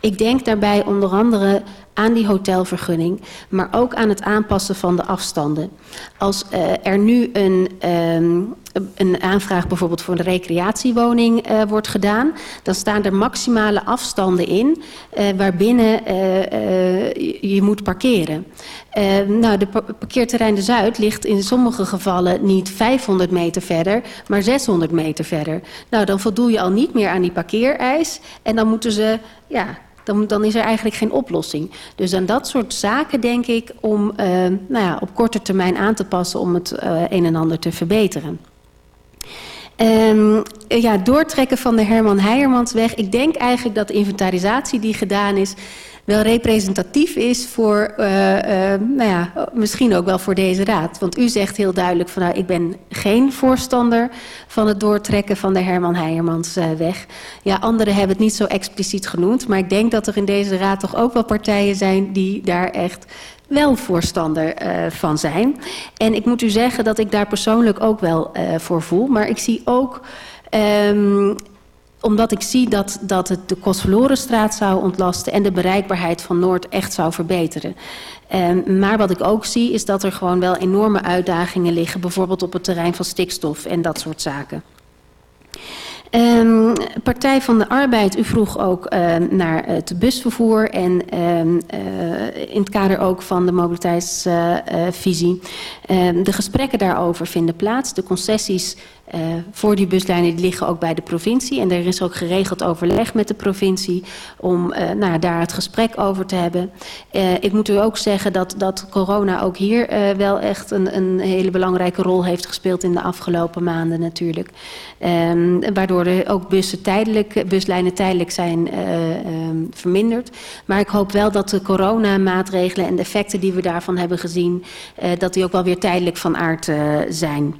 Ik denk daarbij onder andere aan die hotelvergunning, maar ook aan het aanpassen van de afstanden. Als uh, er nu een, um, een aanvraag bijvoorbeeld voor een recreatiewoning uh, wordt gedaan, dan staan er maximale afstanden in uh, waarbinnen je moet parkeren. Nou, de parkeerterrein de Zuid ligt in sommige gevallen niet 500 meter verder, maar 600 meter verder. Nou, dan voldoe je al niet meer aan die parkeereis en dan moeten ze ja, dan, dan is er eigenlijk geen oplossing. Dus aan dat soort zaken denk ik om uh, nou ja, op korte termijn aan te passen om het uh, een en ander te verbeteren. Um, ja, doortrekken van de Herman Heijermansweg. Ik denk eigenlijk dat de inventarisatie die gedaan is wel representatief is voor, uh, uh, nou ja, misschien ook wel voor deze raad. Want u zegt heel duidelijk van, nou, ik ben geen voorstander van het doortrekken van de Herman Heijermansweg. Uh, ja, anderen hebben het niet zo expliciet genoemd, maar ik denk dat er in deze raad toch ook wel partijen zijn die daar echt wel voorstander van zijn. En ik moet u zeggen dat ik daar persoonlijk ook wel voor voel. Maar ik zie ook um, omdat ik zie dat, dat het de Kostverlorenstraat zou ontlasten en de bereikbaarheid van Noord echt zou verbeteren. Um, maar wat ik ook zie is dat er gewoon wel enorme uitdagingen liggen, bijvoorbeeld op het terrein van stikstof en dat soort zaken. Um, Partij van de Arbeid, u vroeg ook uh, naar het busvervoer en uh, in het kader ook van de mobiliteitsvisie. de gesprekken daarover vinden plaats. De concessies uh, voor die buslijnen die liggen ook bij de provincie. En er is ook geregeld overleg met de provincie om uh, nou, daar het gesprek over te hebben. Uh, ik moet u ook zeggen dat, dat corona ook hier wel echt een, een hele belangrijke rol heeft gespeeld in de afgelopen maanden natuurlijk. Um, waardoor er ook bussen tijdelijk, buslijnen tijdelijk zijn um, verminderd. Maar ik hoop wel dat de coronamaatregelen en de effecten die we daarvan hebben gezien, dat die ook wel weer tijdelijk van aard zijn.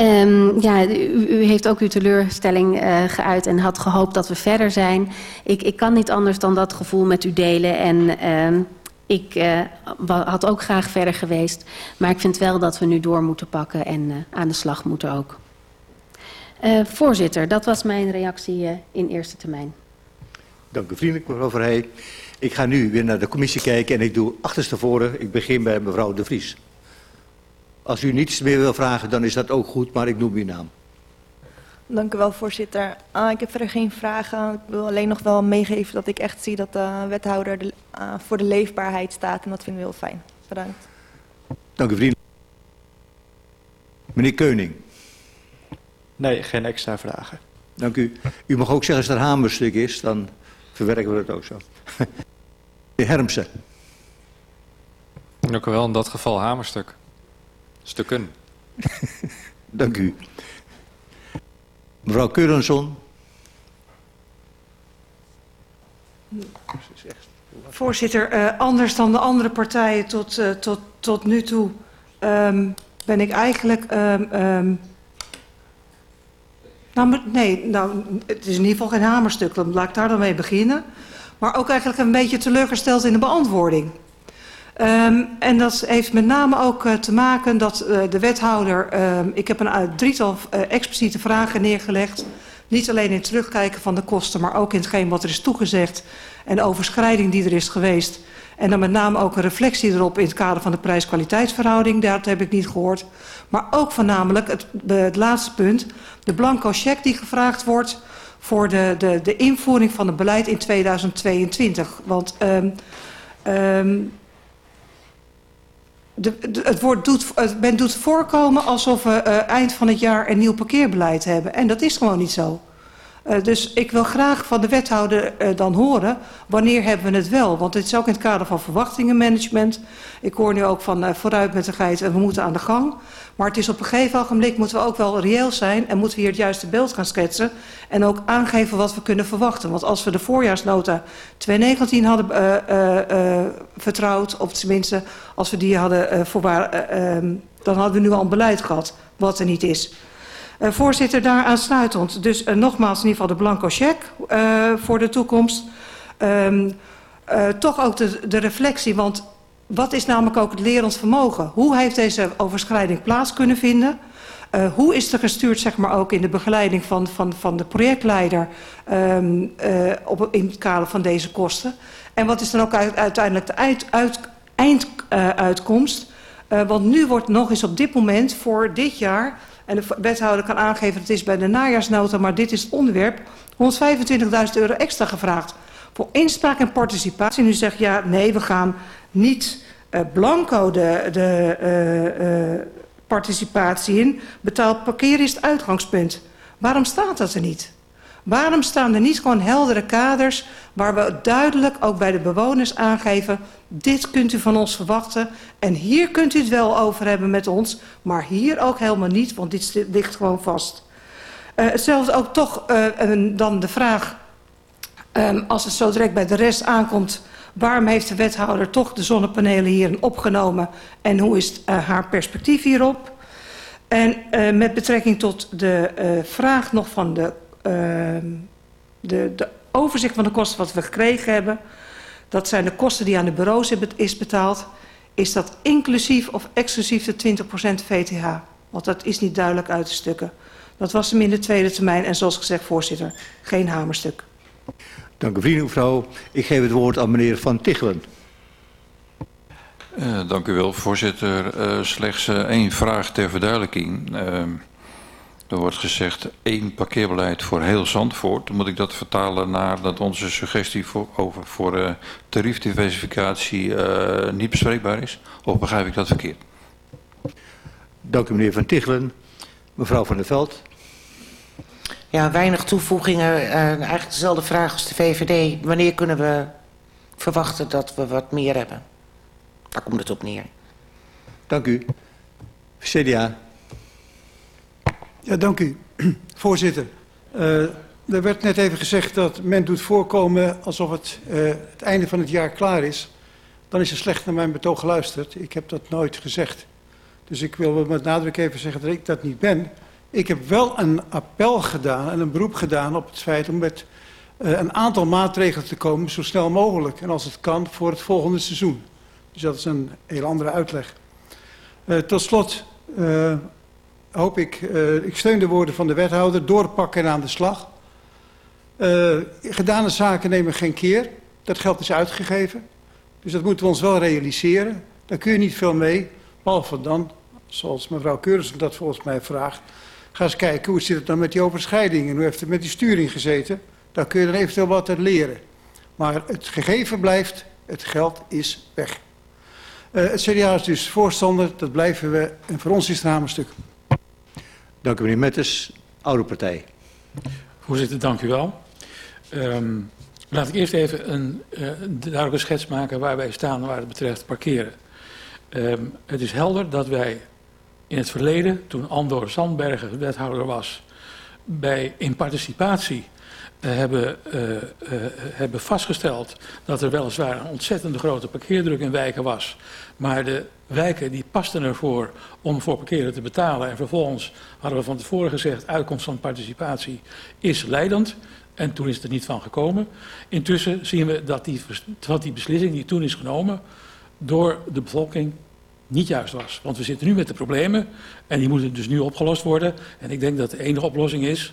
Um, ja, u, heeft ook uw teleurstelling uh, geuit en had gehoopt dat we verder zijn. Ik, ik kan niet anders dan dat gevoel met u delen. En um, ik uh, had ook graag verder geweest. Maar ik vind wel dat we nu door moeten pakken en uh, aan de slag moeten ook. voorzitter, dat was mijn reactie in eerste termijn.
Dank u vriendelijk, mevrouw Verheij. Ik ga nu weer naar de commissie kijken en ik doe achterstevoren. Ik begin bij mevrouw De Vries. Als u niets meer wil vragen, dan is dat ook goed, maar ik noem uw naam.
Dank u wel, voorzitter. Uh, ik heb verder geen vragen. Ik wil alleen nog wel meegeven dat ik echt zie dat de wethouder de, uh, voor de leefbaarheid staat. En dat vinden we heel fijn. Bedankt.
Dank u, vriend. Meneer Keuning.
Nee, geen extra vragen.
Dank u. U mag ook zeggen als er hamerstuk is, dan verwerken we het ook zo. De Hermsen.
Dank u wel, in dat geval hamerstuk. Stukken.
Dank u. Mevrouw Keurenson.
Voorzitter, uh, anders dan de andere partijen tot, uh, tot, tot nu toe um, ben ik eigenlijk... Um, um, nou, nee, nou, het is in ieder geval geen hamerstuk, dan laat ik daar dan mee beginnen. Maar ook eigenlijk een beetje teleurgesteld in de beantwoording. Um, en dat heeft met name ook uh, te maken dat uh, de wethouder... Uh, ik heb een uh, drietal expliciete vragen neergelegd. Niet alleen in het terugkijken van de kosten... maar ook in hetgeen wat er is toegezegd... en de overschrijding die er is geweest. En dan met name ook een reflectie erop in het kader van de prijs-kwaliteitsverhouding. Dat heb ik niet gehoord. Maar ook voornamelijk het, het laatste punt. De blanco cheque die gevraagd wordt voor de, de, de invoering van het beleid in 2022. Want... Um, um, de, het woord doet, men doet voorkomen alsof we uh, eind van het jaar een nieuw parkeerbeleid hebben. En dat is gewoon niet zo. Uh, dus ik wil graag van de wethouder uh, dan horen wanneer hebben we het wel. Want het is ook in het kader van verwachtingenmanagement. Ik hoor nu ook van uh, vooruit met de geit en we moeten aan de gang. Maar het is op een gegeven ogenblik moeten we ook wel reëel zijn... en moeten we hier het juiste beeld gaan schetsen... en ook aangeven wat we kunnen verwachten. Want als we de voorjaarsnota 2019 hadden vertrouwd... of tenminste als we die hadden voorwaar... dan hadden we nu al een beleid gehad, wat er niet is. Uh, voorzitter, daar aansluitend. Dus uh, nogmaals in ieder geval de blanco cheque uh, voor de toekomst. Um, toch ook de, de reflectie, want wat is namelijk ook het lerend vermogen? Hoe heeft deze overschrijding plaats kunnen vinden? Hoe is er gestuurd, zeg maar, ook in de begeleiding van, van, van de projectleider uh, op, in het kader van deze kosten? En wat is dan ook uit, uiteindelijk de uit, uit, einduitkomst? Want nu wordt nog eens op dit moment voor dit jaar, en de wethouder kan aangeven, het is bij de najaarsnota, maar dit is het onderwerp, 125.000 euro extra gevraagd voor inspraak en participatie. En u zegt, ja, nee, we gaan niet uh, blanco de, de uh, uh, participatie in. Betaald parkeer is het uitgangspunt. Waarom staat dat er niet? Waarom staan er niet gewoon heldere kaders... waar we duidelijk ook bij de bewoners aangeven... dit kunt u van ons verwachten en hier kunt u het wel over hebben met ons... maar hier ook helemaal niet, want dit ligt gewoon vast. Uh, hetzelfde ook toch uh, dan de vraag... Um, als het zo direct bij de rest aankomt... Waarom heeft de wethouder toch de zonnepanelen hierin opgenomen en hoe is uh, haar perspectief hierop? En met betrekking tot de vraag nog van de, de, de overzicht van de kosten wat we gekregen hebben. Dat zijn de kosten die aan de bureaus is betaald. Is dat inclusief of exclusief de 20% VTH? Want dat is niet duidelijk uit te stukken. Dat was hem in de tweede termijn en zoals gezegd voorzitter, geen hamerstuk.
Dank u vriendelijk mevrouw. Ik geef het woord aan meneer Van Tichelen.
Uh, dank u wel, voorzitter. Uh, slechts uh, één vraag ter verduidelijking. Er wordt gezegd één parkeerbeleid voor heel Zandvoort. Dan moet ik dat vertalen naar dat onze suggestie voor, over, voor tariefdiversificatie niet bespreekbaar is? Of begrijp ik dat verkeerd?
Dank u meneer Van Tichelen. Mevrouw van der Veld.
Ja, weinig toevoegingen. Uh, eigenlijk dezelfde vraag als de VVD. Wanneer kunnen we verwachten dat we wat meer hebben? Daar komt het op neer.
Dank u. CDA.
Ja, dank u. Voorzitter, uh, er werd net even gezegd dat men doet voorkomen alsof het, uh, het einde van het jaar klaar is. Dan is er slecht naar mijn betoog geluisterd. Ik heb dat nooit gezegd. Dus ik wil met nadruk even zeggen dat ik dat niet ben. Ik heb wel een appel gedaan en een beroep gedaan op het feit om met uh, een aantal maatregelen te komen zo snel mogelijk. En als het kan voor het volgende seizoen. Dus dat is een heel andere uitleg. Tot slot hoop ik, uh, ik steun de woorden van de wethouder, doorpakken en aan de slag. Uh, gedane zaken nemen geen keer. Dat geld is uitgegeven. Dus dat moeten we ons wel realiseren. Daar kun je niet veel mee. Behalve dan, zoals mevrouw Keurens dat volgens mij vraagt, Ga eens kijken, hoe zit het dan met die overschrijdingen? Hoe heeft het met die sturing gezeten? Daar kun je dan eventueel wat uit leren. Maar het gegeven blijft, het geld is weg. Uh, het CDA is dus voorstander, dat blijven we. En voor ons is het een hamerstuk.
Dank u meneer Metters, oude partij.
Voorzitter, dank u wel. Um, laat ik eerst even een uh, duidelijke schets maken waar wij staan waar het betreft parkeren. Um, het is helder dat wij in het verleden, toen Andor Sandbergen wethouder was, bij in participatie hebben, uh, uh, hebben vastgesteld dat er weliswaar een ontzettend grote parkeerdruk in wijken was. Maar de wijken die pasten ervoor om voor parkeren te betalen. En vervolgens hadden we van tevoren gezegd, uitkomst van participatie is leidend. En toen is er niet van gekomen. Intussen zien we dat die, dat die beslissing die toen is genomen door de bevolking niet juist was. Want we zitten nu met de problemen en die moeten dus nu opgelost worden. En ik denk dat de enige oplossing is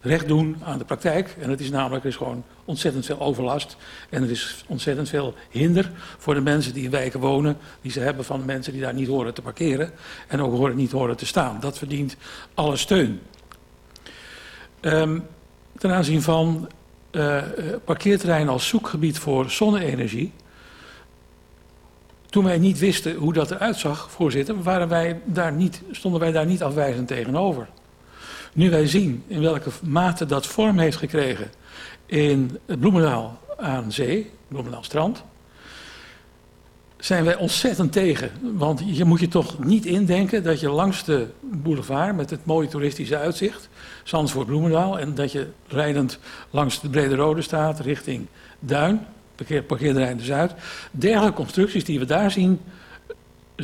recht doen aan de praktijk. En het is namelijk, is gewoon ontzettend veel overlast. En er is ontzettend veel hinder voor de mensen die in wijken wonen. Die ze hebben van mensen die daar niet horen te parkeren. En ook horen, niet horen te staan. Dat verdient alle steun. Um, ten aanzien van uh, parkeerterrein als zoekgebied voor zonne-energie. Toen wij niet wisten hoe dat eruit zag, voorzitter, waren wij daar niet, stonden wij daar niet afwijzend tegenover. Nu wij zien in welke mate dat vorm heeft gekregen in Bloemendaal aan zee, Bloemendaal strand, zijn wij ontzettend tegen. Want je moet je toch niet indenken dat je langs de boulevard met het mooie toeristische uitzicht, Zandvoort Bloemendaal, en dat je rijdend langs de Brede Rode staat richting Duin, parkeerterrein de Zuid, dergelijke constructies die we daar zien,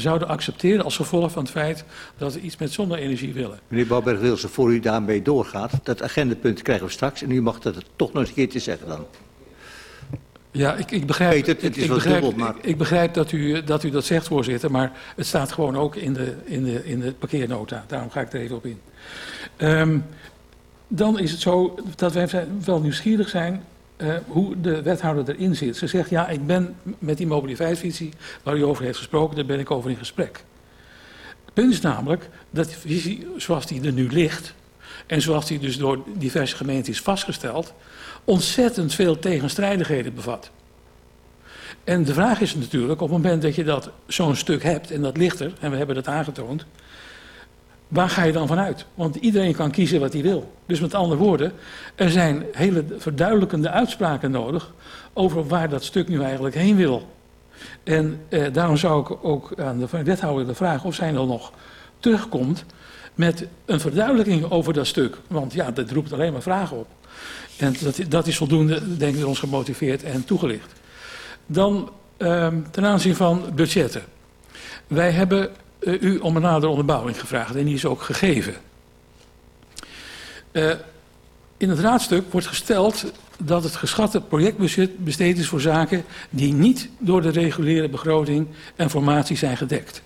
zouden accepteren als gevolg van het feit dat we iets met zonne-energie willen.
Meneer Bouwberg-Wilson, voor u daarmee doorgaat, dat agendapunt krijgen we straks en u mag dat toch nog eens een keertje zeggen dan.
Ja, ik, ik begrijp,
het, is
ik,
wel
begrijp,
dubbel, maar...
ik, ik, begrijp dat u, dat u dat zegt, voorzitter, maar het staat gewoon ook in de, in de, in de parkeernota. Daarom ga ik er even op in. Um, dan is het zo dat wij wel nieuwsgierig zijn uh, hoe de wethouder erin zit. Ze zegt, ja, ik ben met die mobiliteitsvisie waar u over heeft gesproken, daar ben ik over in gesprek. Het punt is namelijk dat die visie zoals die er nu ligt, en zoals die dus door diverse gemeenten is vastgesteld, ontzettend veel tegenstrijdigheden bevat. En de vraag is natuurlijk, op het moment dat je dat zo'n stuk hebt, en dat ligt er, en we hebben dat aangetoond, waar ga je dan vanuit? Want iedereen kan kiezen wat hij wil. Dus met andere woorden, er zijn hele verduidelijkende uitspraken nodig over waar dat stuk nu eigenlijk heen wil. En eh, daarom zou ik ook aan de wethouder de vraag of zij dan nog terugkomt met een verduidelijking over dat stuk. Want ja, dat roept alleen maar vragen op. En dat, dat is voldoende, denk ik, ons gemotiveerd en toegelicht. Dan eh, ten aanzien van budgetten. Wij hebben uh, u om een nadere onderbouwing gevraagd en die is ook gegeven. Uh, in het raadstuk wordt gesteld dat het geschatte projectbudget besteed is voor zaken die niet door de reguliere begroting en formatie zijn gedekt.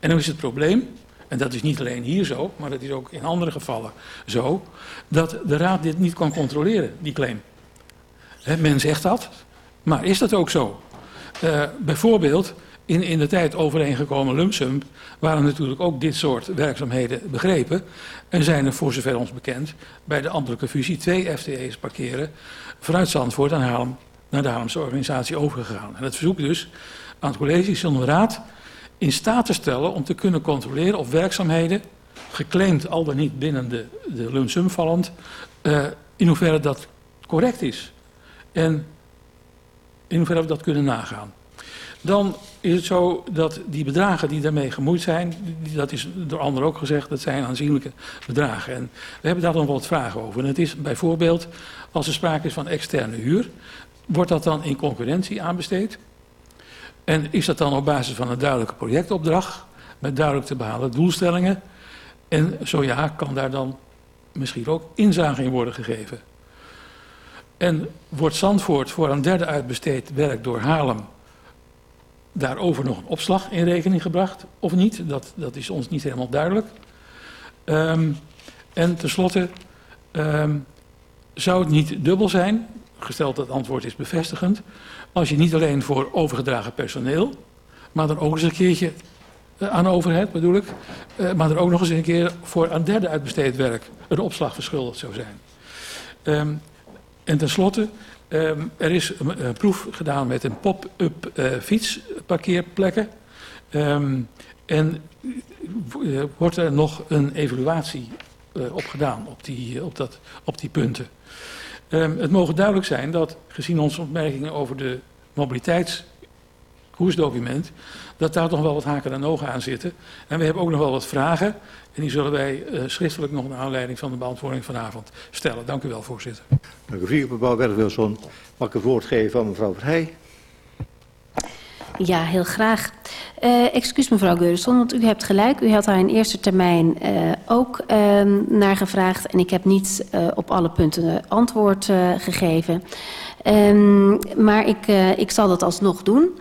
En dan is het probleem, en dat is niet alleen hier zo, maar dat is ook in andere gevallen zo, dat de raad dit niet kan controleren, die claim. He, men zegt dat, maar is dat ook zo? Uh, bijvoorbeeld in, in de tijd overeengekomen lumsum waren natuurlijk ook dit soort werkzaamheden begrepen. En zijn er voor zover ons bekend bij de ambtelijke fusie twee FTE's parkeren vanuit Zandvoort aan Haarlem naar de Haarlemse organisatie overgegaan. En het verzoek dus aan het college van de raad in staat te stellen om te kunnen controleren of werkzaamheden, geclaimd al dan niet binnen de, de lumsum vallend, uh, in hoeverre dat correct is. En in hoeverre we dat kunnen nagaan. Dan is het zo dat die bedragen die daarmee gemoeid zijn, dat is door anderen ook gezegd, dat zijn aanzienlijke bedragen. En we hebben daar dan wat vragen over. En het is bijvoorbeeld, als er sprake is van externe huur, wordt dat dan in concurrentie aanbesteed? En is dat dan op basis van een duidelijke projectopdracht, met duidelijk te behalen doelstellingen? En zo ja, kan daar dan misschien ook inzage in worden gegeven? En wordt Zandvoort voor een derde uitbesteed werk door Haarlem daarover nog een opslag in rekening gebracht of niet. Dat, dat is ons niet helemaal duidelijk. Um, en tenslotte, um, zou het niet dubbel zijn, gesteld dat het antwoord is bevestigend, als je niet alleen voor overgedragen personeel, maar dan ook eens een keertje uh, aan overheid bedoel ik. Uh, maar er ook nog eens een keer voor aan derde uitbesteed werk een opslag verschuldigd zou zijn. Um, en tenslotte, um, er is een, een, proef gedaan met een pop-up uh, fietsparkeerplekken. Um, en wordt er nog een evaluatie op gedaan op die, op dat, op die punten. het mogen duidelijk zijn dat, gezien onze opmerkingen over de mobiliteitskoersdocument, dat daar toch wel wat haken en ogen aan zitten. En we hebben ook nog wel wat vragen. En die zullen wij uh, schriftelijk nog naar aanleiding van de beantwoording vanavond stellen. Dank u wel, voorzitter.
Dank u, mevrouw Berg-Wilson. Mag ik het woord geven aan mevrouw Verheij?
Ja, heel graag. Uh, excuus mevrouw Geurisson, want u hebt gelijk. U had daar in eerste termijn uh, ook uh, naar gevraagd. En ik heb niet op alle punten antwoord gegeven. Um, maar ik, ik zal dat alsnog doen.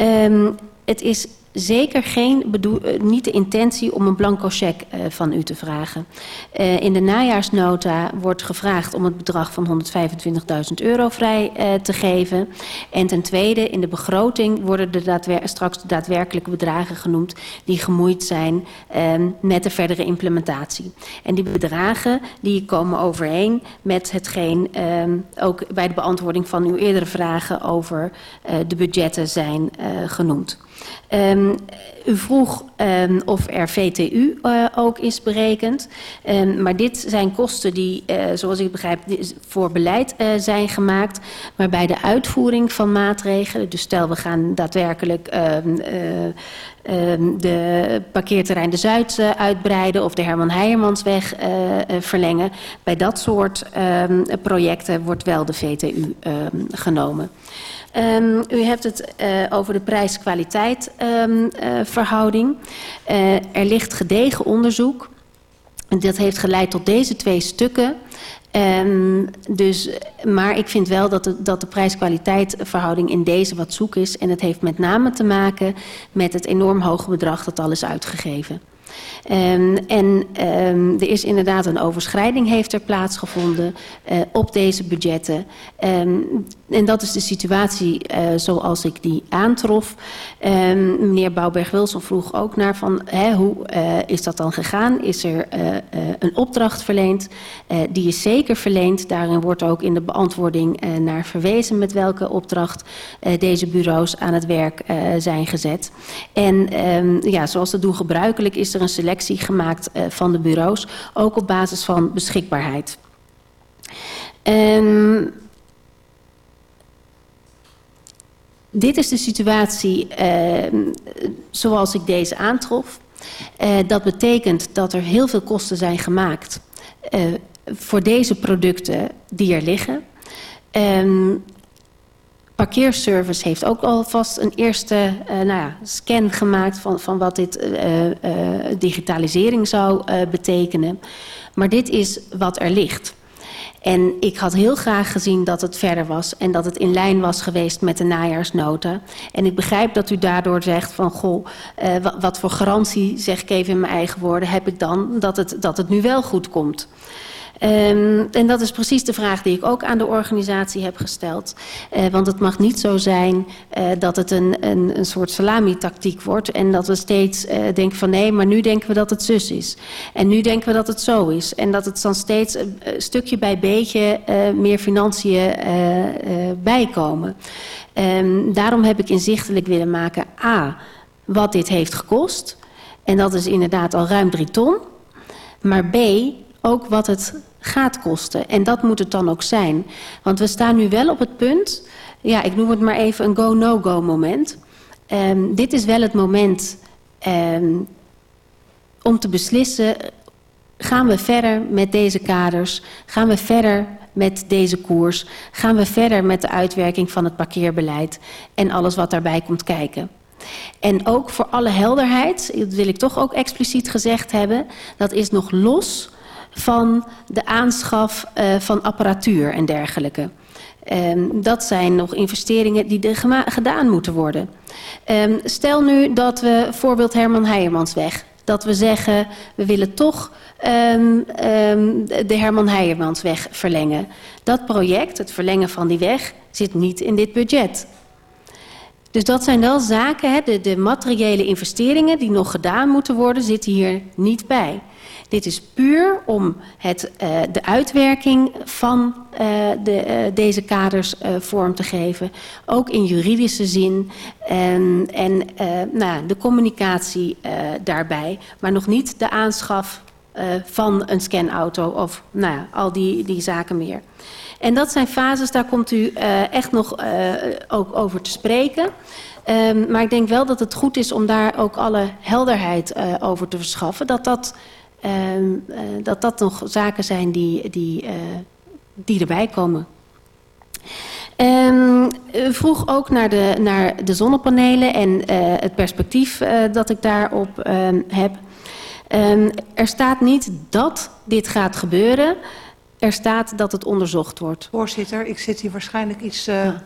Um, het is zeker geen bedoel, uh, niet de intentie om een blanco cheque uh, van u te vragen. Uh, in de najaarsnota wordt gevraagd om het bedrag van 125.000 euro vrij te geven. En ten tweede, in de begroting worden de daadwer straks de daadwerkelijke bedragen genoemd die gemoeid zijn um, met de verdere implementatie. En die bedragen die komen overeen met hetgeen um, ook bij de beantwoording van uw eerdere vragen over de budgetten zijn genoemd. Um, u vroeg um, of er VTU uh, ook is berekend. Um, maar dit zijn kosten die, uh, zoals ik begrijp, voor beleid uh, zijn gemaakt. Maar bij de uitvoering van maatregelen, dus stel we gaan daadwerkelijk de parkeerterrein de Zuid uitbreiden of de Herman Heijermansweg verlengen. Bij dat soort projecten wordt wel de VTU genomen. Um, u hebt het uh, over de prijs-kwaliteit um, verhouding. Uh, er ligt gedegen onderzoek. Dat heeft geleid tot deze twee stukken. Um, dus, maar ik vind wel dat de, dat de prijs-kwaliteit in deze wat zoek is. En het heeft met name te maken met het enorm hoge bedrag dat al is uitgegeven. Um, en um, er is inderdaad een overschrijding heeft er plaatsgevonden uh, op deze budgetten. Um, en dat is de situatie uh, zoals ik die aantrof. meneer Bouwberg-Wilson vroeg ook naar van hè, hoe uh, is dat dan gegaan? Is er een opdracht verleend? die is zeker verleend. Daarin wordt ook in de beantwoording naar verwezen met welke opdracht deze bureaus aan het werk zijn gezet. En ja, zoals dat doen gebruikelijk is er een selectie gemaakt uh, van de bureaus, ook op basis van beschikbaarheid. Um, dit is de situatie uh, zoals ik deze aantrof. Uh, dat betekent dat er heel veel kosten zijn gemaakt uh, voor deze producten die er liggen. Um, parkeerservice heeft ook alvast een eerste uh, nou ja, scan gemaakt van, van wat dit uh, uh, digitalisering zou betekenen. Maar dit is wat er ligt. En ik had heel graag gezien dat het verder was en dat het in lijn was geweest met de najaarsnota. En ik begrijp dat u daardoor zegt van goh, wat voor garantie, zeg ik even in mijn eigen woorden, heb ik dan dat het, dat het nu wel goed komt. Um, en dat is precies de vraag die ik ook aan de organisatie heb gesteld. Uh, want het mag niet zo zijn uh, dat het een, een, een soort salami-tactiek wordt. En dat we steeds uh, denken van nee, maar nu denken we dat het zus is. En nu denken we dat het zo is. En dat het dan steeds stukje bij beetje meer financiën bijkomen. Um, daarom heb ik inzichtelijk willen maken, A, wat dit heeft gekost. En dat is inderdaad al ruim drie ton. Maar B, ook wat het gaat kosten. En dat moet het dan ook zijn. Want we staan nu wel op het punt, ja, ik noem het maar even een go-no-go moment. Um, dit is wel het moment um, om te beslissen, gaan we verder met deze kaders? Gaan we verder met deze koers? Gaan we verder met de uitwerking van het parkeerbeleid en alles wat daarbij komt kijken? En ook voor alle helderheid, dat wil ik toch ook expliciet gezegd hebben, dat is nog los van de aanschaf uh, van apparatuur en dergelijke. Um, dat zijn nog investeringen die gedaan moeten worden. Um, stel nu dat we, voorbeeld Herman Heijermansweg, dat we zeggen we willen toch um, de Herman Heijermansweg verlengen. Dat project, het verlengen van die weg, zit niet in dit budget. Dus dat zijn wel zaken, de, de materiële investeringen die nog gedaan moeten worden, zitten hier niet bij. Dit is puur om het, uh, de uitwerking van uh, de, uh, deze kaders vorm te geven. Ook in juridische zin. En, en nou, de communicatie daarbij. Maar nog niet de aanschaf van een scanauto of nou, al die, die zaken meer. En dat zijn fases, daar komt u echt nog ook over te spreken. Um, maar ik denk wel dat het goed is om daar ook alle helderheid over te verschaffen. Dat dat um, uh, dat dat nog zaken zijn die, die, uh, die erbij komen. Um, u vroeg ook naar de, naar de zonnepanelen en uh, het perspectief dat ik daarop um, heb. er staat niet dat dit gaat gebeuren. Er staat dat het onderzocht wordt.
Voorzitter, ik zit hier waarschijnlijk iets ja.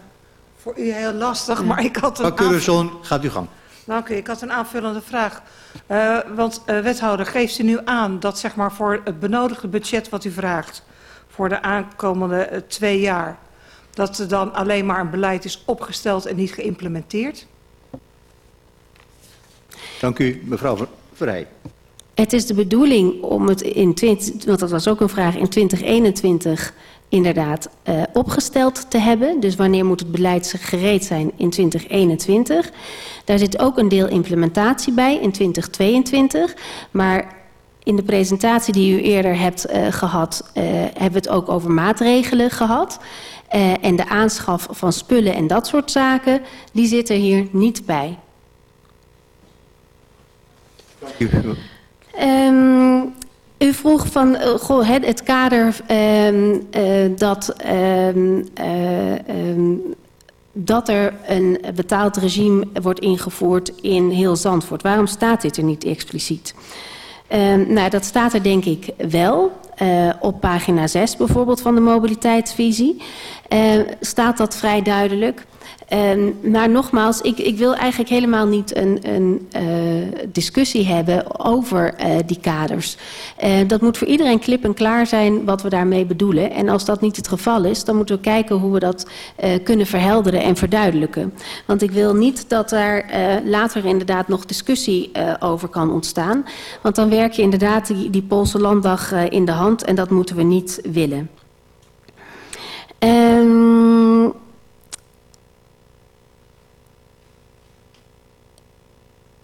voor u heel lastig, ja. maar ik had een...
Mevrouw gaat u gang.
Dank u. Ik had een aanvullende vraag. Uh, want uh, wethouder, geeft u nu aan dat zeg maar, voor het benodigde budget wat u vraagt... voor de aankomende uh, twee jaar... dat er dan alleen maar een beleid is opgesteld en niet geïmplementeerd?
Dank u, mevrouw Vrij.
Het is de bedoeling om het in 20, want dat was ook een vraag, in 2021 inderdaad uh, opgesteld te hebben. Dus wanneer moet het beleid gereed zijn in 2021? Daar zit ook een deel implementatie bij in 2022. Maar in de presentatie die u eerder hebt uh, gehad, uh, hebben we het ook over maatregelen gehad. Uh, en de aanschaf van spullen en dat soort zaken, die zitten hier niet bij. Um, u vroeg van uh, goh, het, kader uh, uh, dat, dat er een betaald regime wordt ingevoerd in heel Zandvoort. Waarom staat dit er niet expliciet? nou, dat staat er denk ik wel. op pagina 6 bijvoorbeeld van de mobiliteitsvisie staat dat vrij duidelijk. Um, maar nogmaals, ik, ik, wil eigenlijk helemaal niet een, een uh, discussie hebben over uh, die kaders. Uh, dat moet voor iedereen klip en klaar zijn wat we daarmee bedoelen. En als dat niet het geval is, dan moeten we kijken hoe we dat kunnen verhelderen en verduidelijken. Want ik wil niet dat er later inderdaad nog discussie over kan ontstaan. Want dan werk je inderdaad die, die Poolse landdag in de hand en dat moeten we niet willen. Um,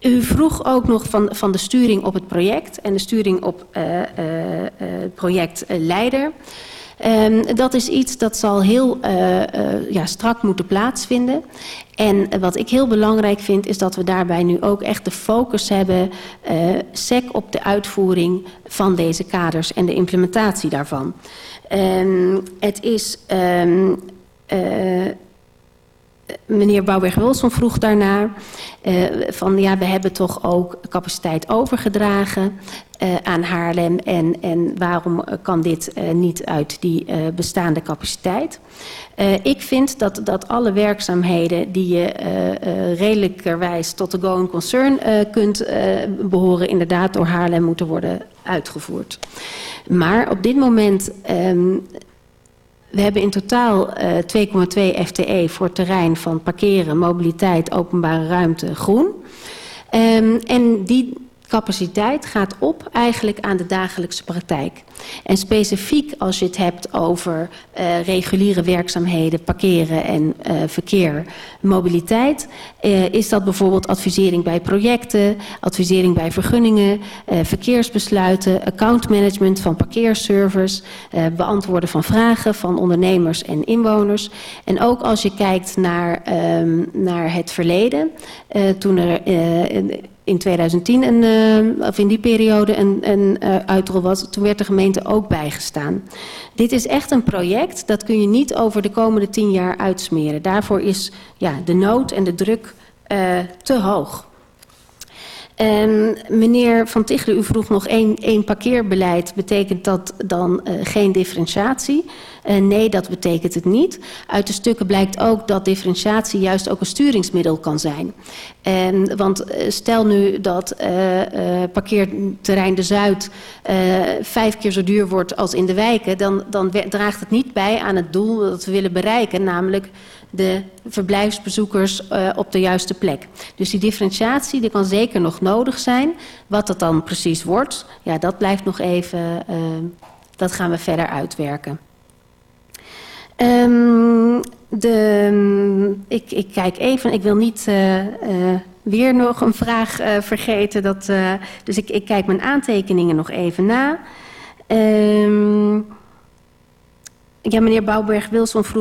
U vroeg ook nog van, van de sturing op het project en de sturing op uh, uh, uh, projectleider. Um, dat is iets dat zal heel ja, strak moeten plaatsvinden. En wat ik heel belangrijk vind is dat we daarbij nu ook echt de focus hebben... sec op de uitvoering van deze kaders en de implementatie daarvan. Um, het is... Um, meneer Bouwberg-Wilson vroeg daarnaar. Uh, van ja, we hebben toch ook capaciteit overgedragen uh, aan Haarlem. En, en waarom kan dit niet uit die bestaande capaciteit? ik vind dat, dat alle werkzaamheden die je redelijkerwijs tot de going concern kunt behoren... inderdaad door Haarlem moeten worden uitgevoerd. Maar op dit moment um, we hebben in totaal uh, 2,2 FTE voor terrein van parkeren, mobiliteit, openbare ruimte, groen. Um, en die capaciteit gaat op eigenlijk aan de dagelijkse praktijk. En specifiek als je het hebt over uh, reguliere werkzaamheden, parkeren en uh, verkeer, mobiliteit, uh, is dat bijvoorbeeld advisering bij projecten, advisering bij vergunningen, verkeersbesluiten, accountmanagement van parkeerservers, beantwoorden van vragen van ondernemers en inwoners. En ook als je kijkt naar, um, naar het verleden, toen er in 2010, een, uh, of in die periode, een, een uh, uitrol was. Toen werd de gemeente ook bijgestaan. Dit is echt een project, dat kun je niet over de komende tien jaar uitsmeren. Daarvoor is ja, de nood en de druk uh, te hoog. En meneer Van Tichelen, u vroeg nog één, één parkeerbeleid. Betekent dat dan uh, geen differentiatie? Uh, nee, dat betekent het niet. Uit de stukken blijkt ook dat differentiatie juist ook een sturingsmiddel kan zijn. En, want uh, stel nu dat parkeerterrein De Zuid vijf keer zo duur wordt als in de wijken... dan, dan draagt het niet bij aan het doel dat we willen bereiken... namelijk de verblijfsbezoekers op de juiste plek. Dus die differentiatie die kan zeker nog nodig zijn. Wat dat dan precies wordt, ja, dat blijft nog even... dat gaan we verder uitwerken. Um, de, ik, ik, kijk even, ik wil niet uh, weer nog een vraag vergeten. Dat, dus ik, ik, kijk mijn aantekeningen nog even na. Um, ja, meneer Bouwberg-Wilson vroeg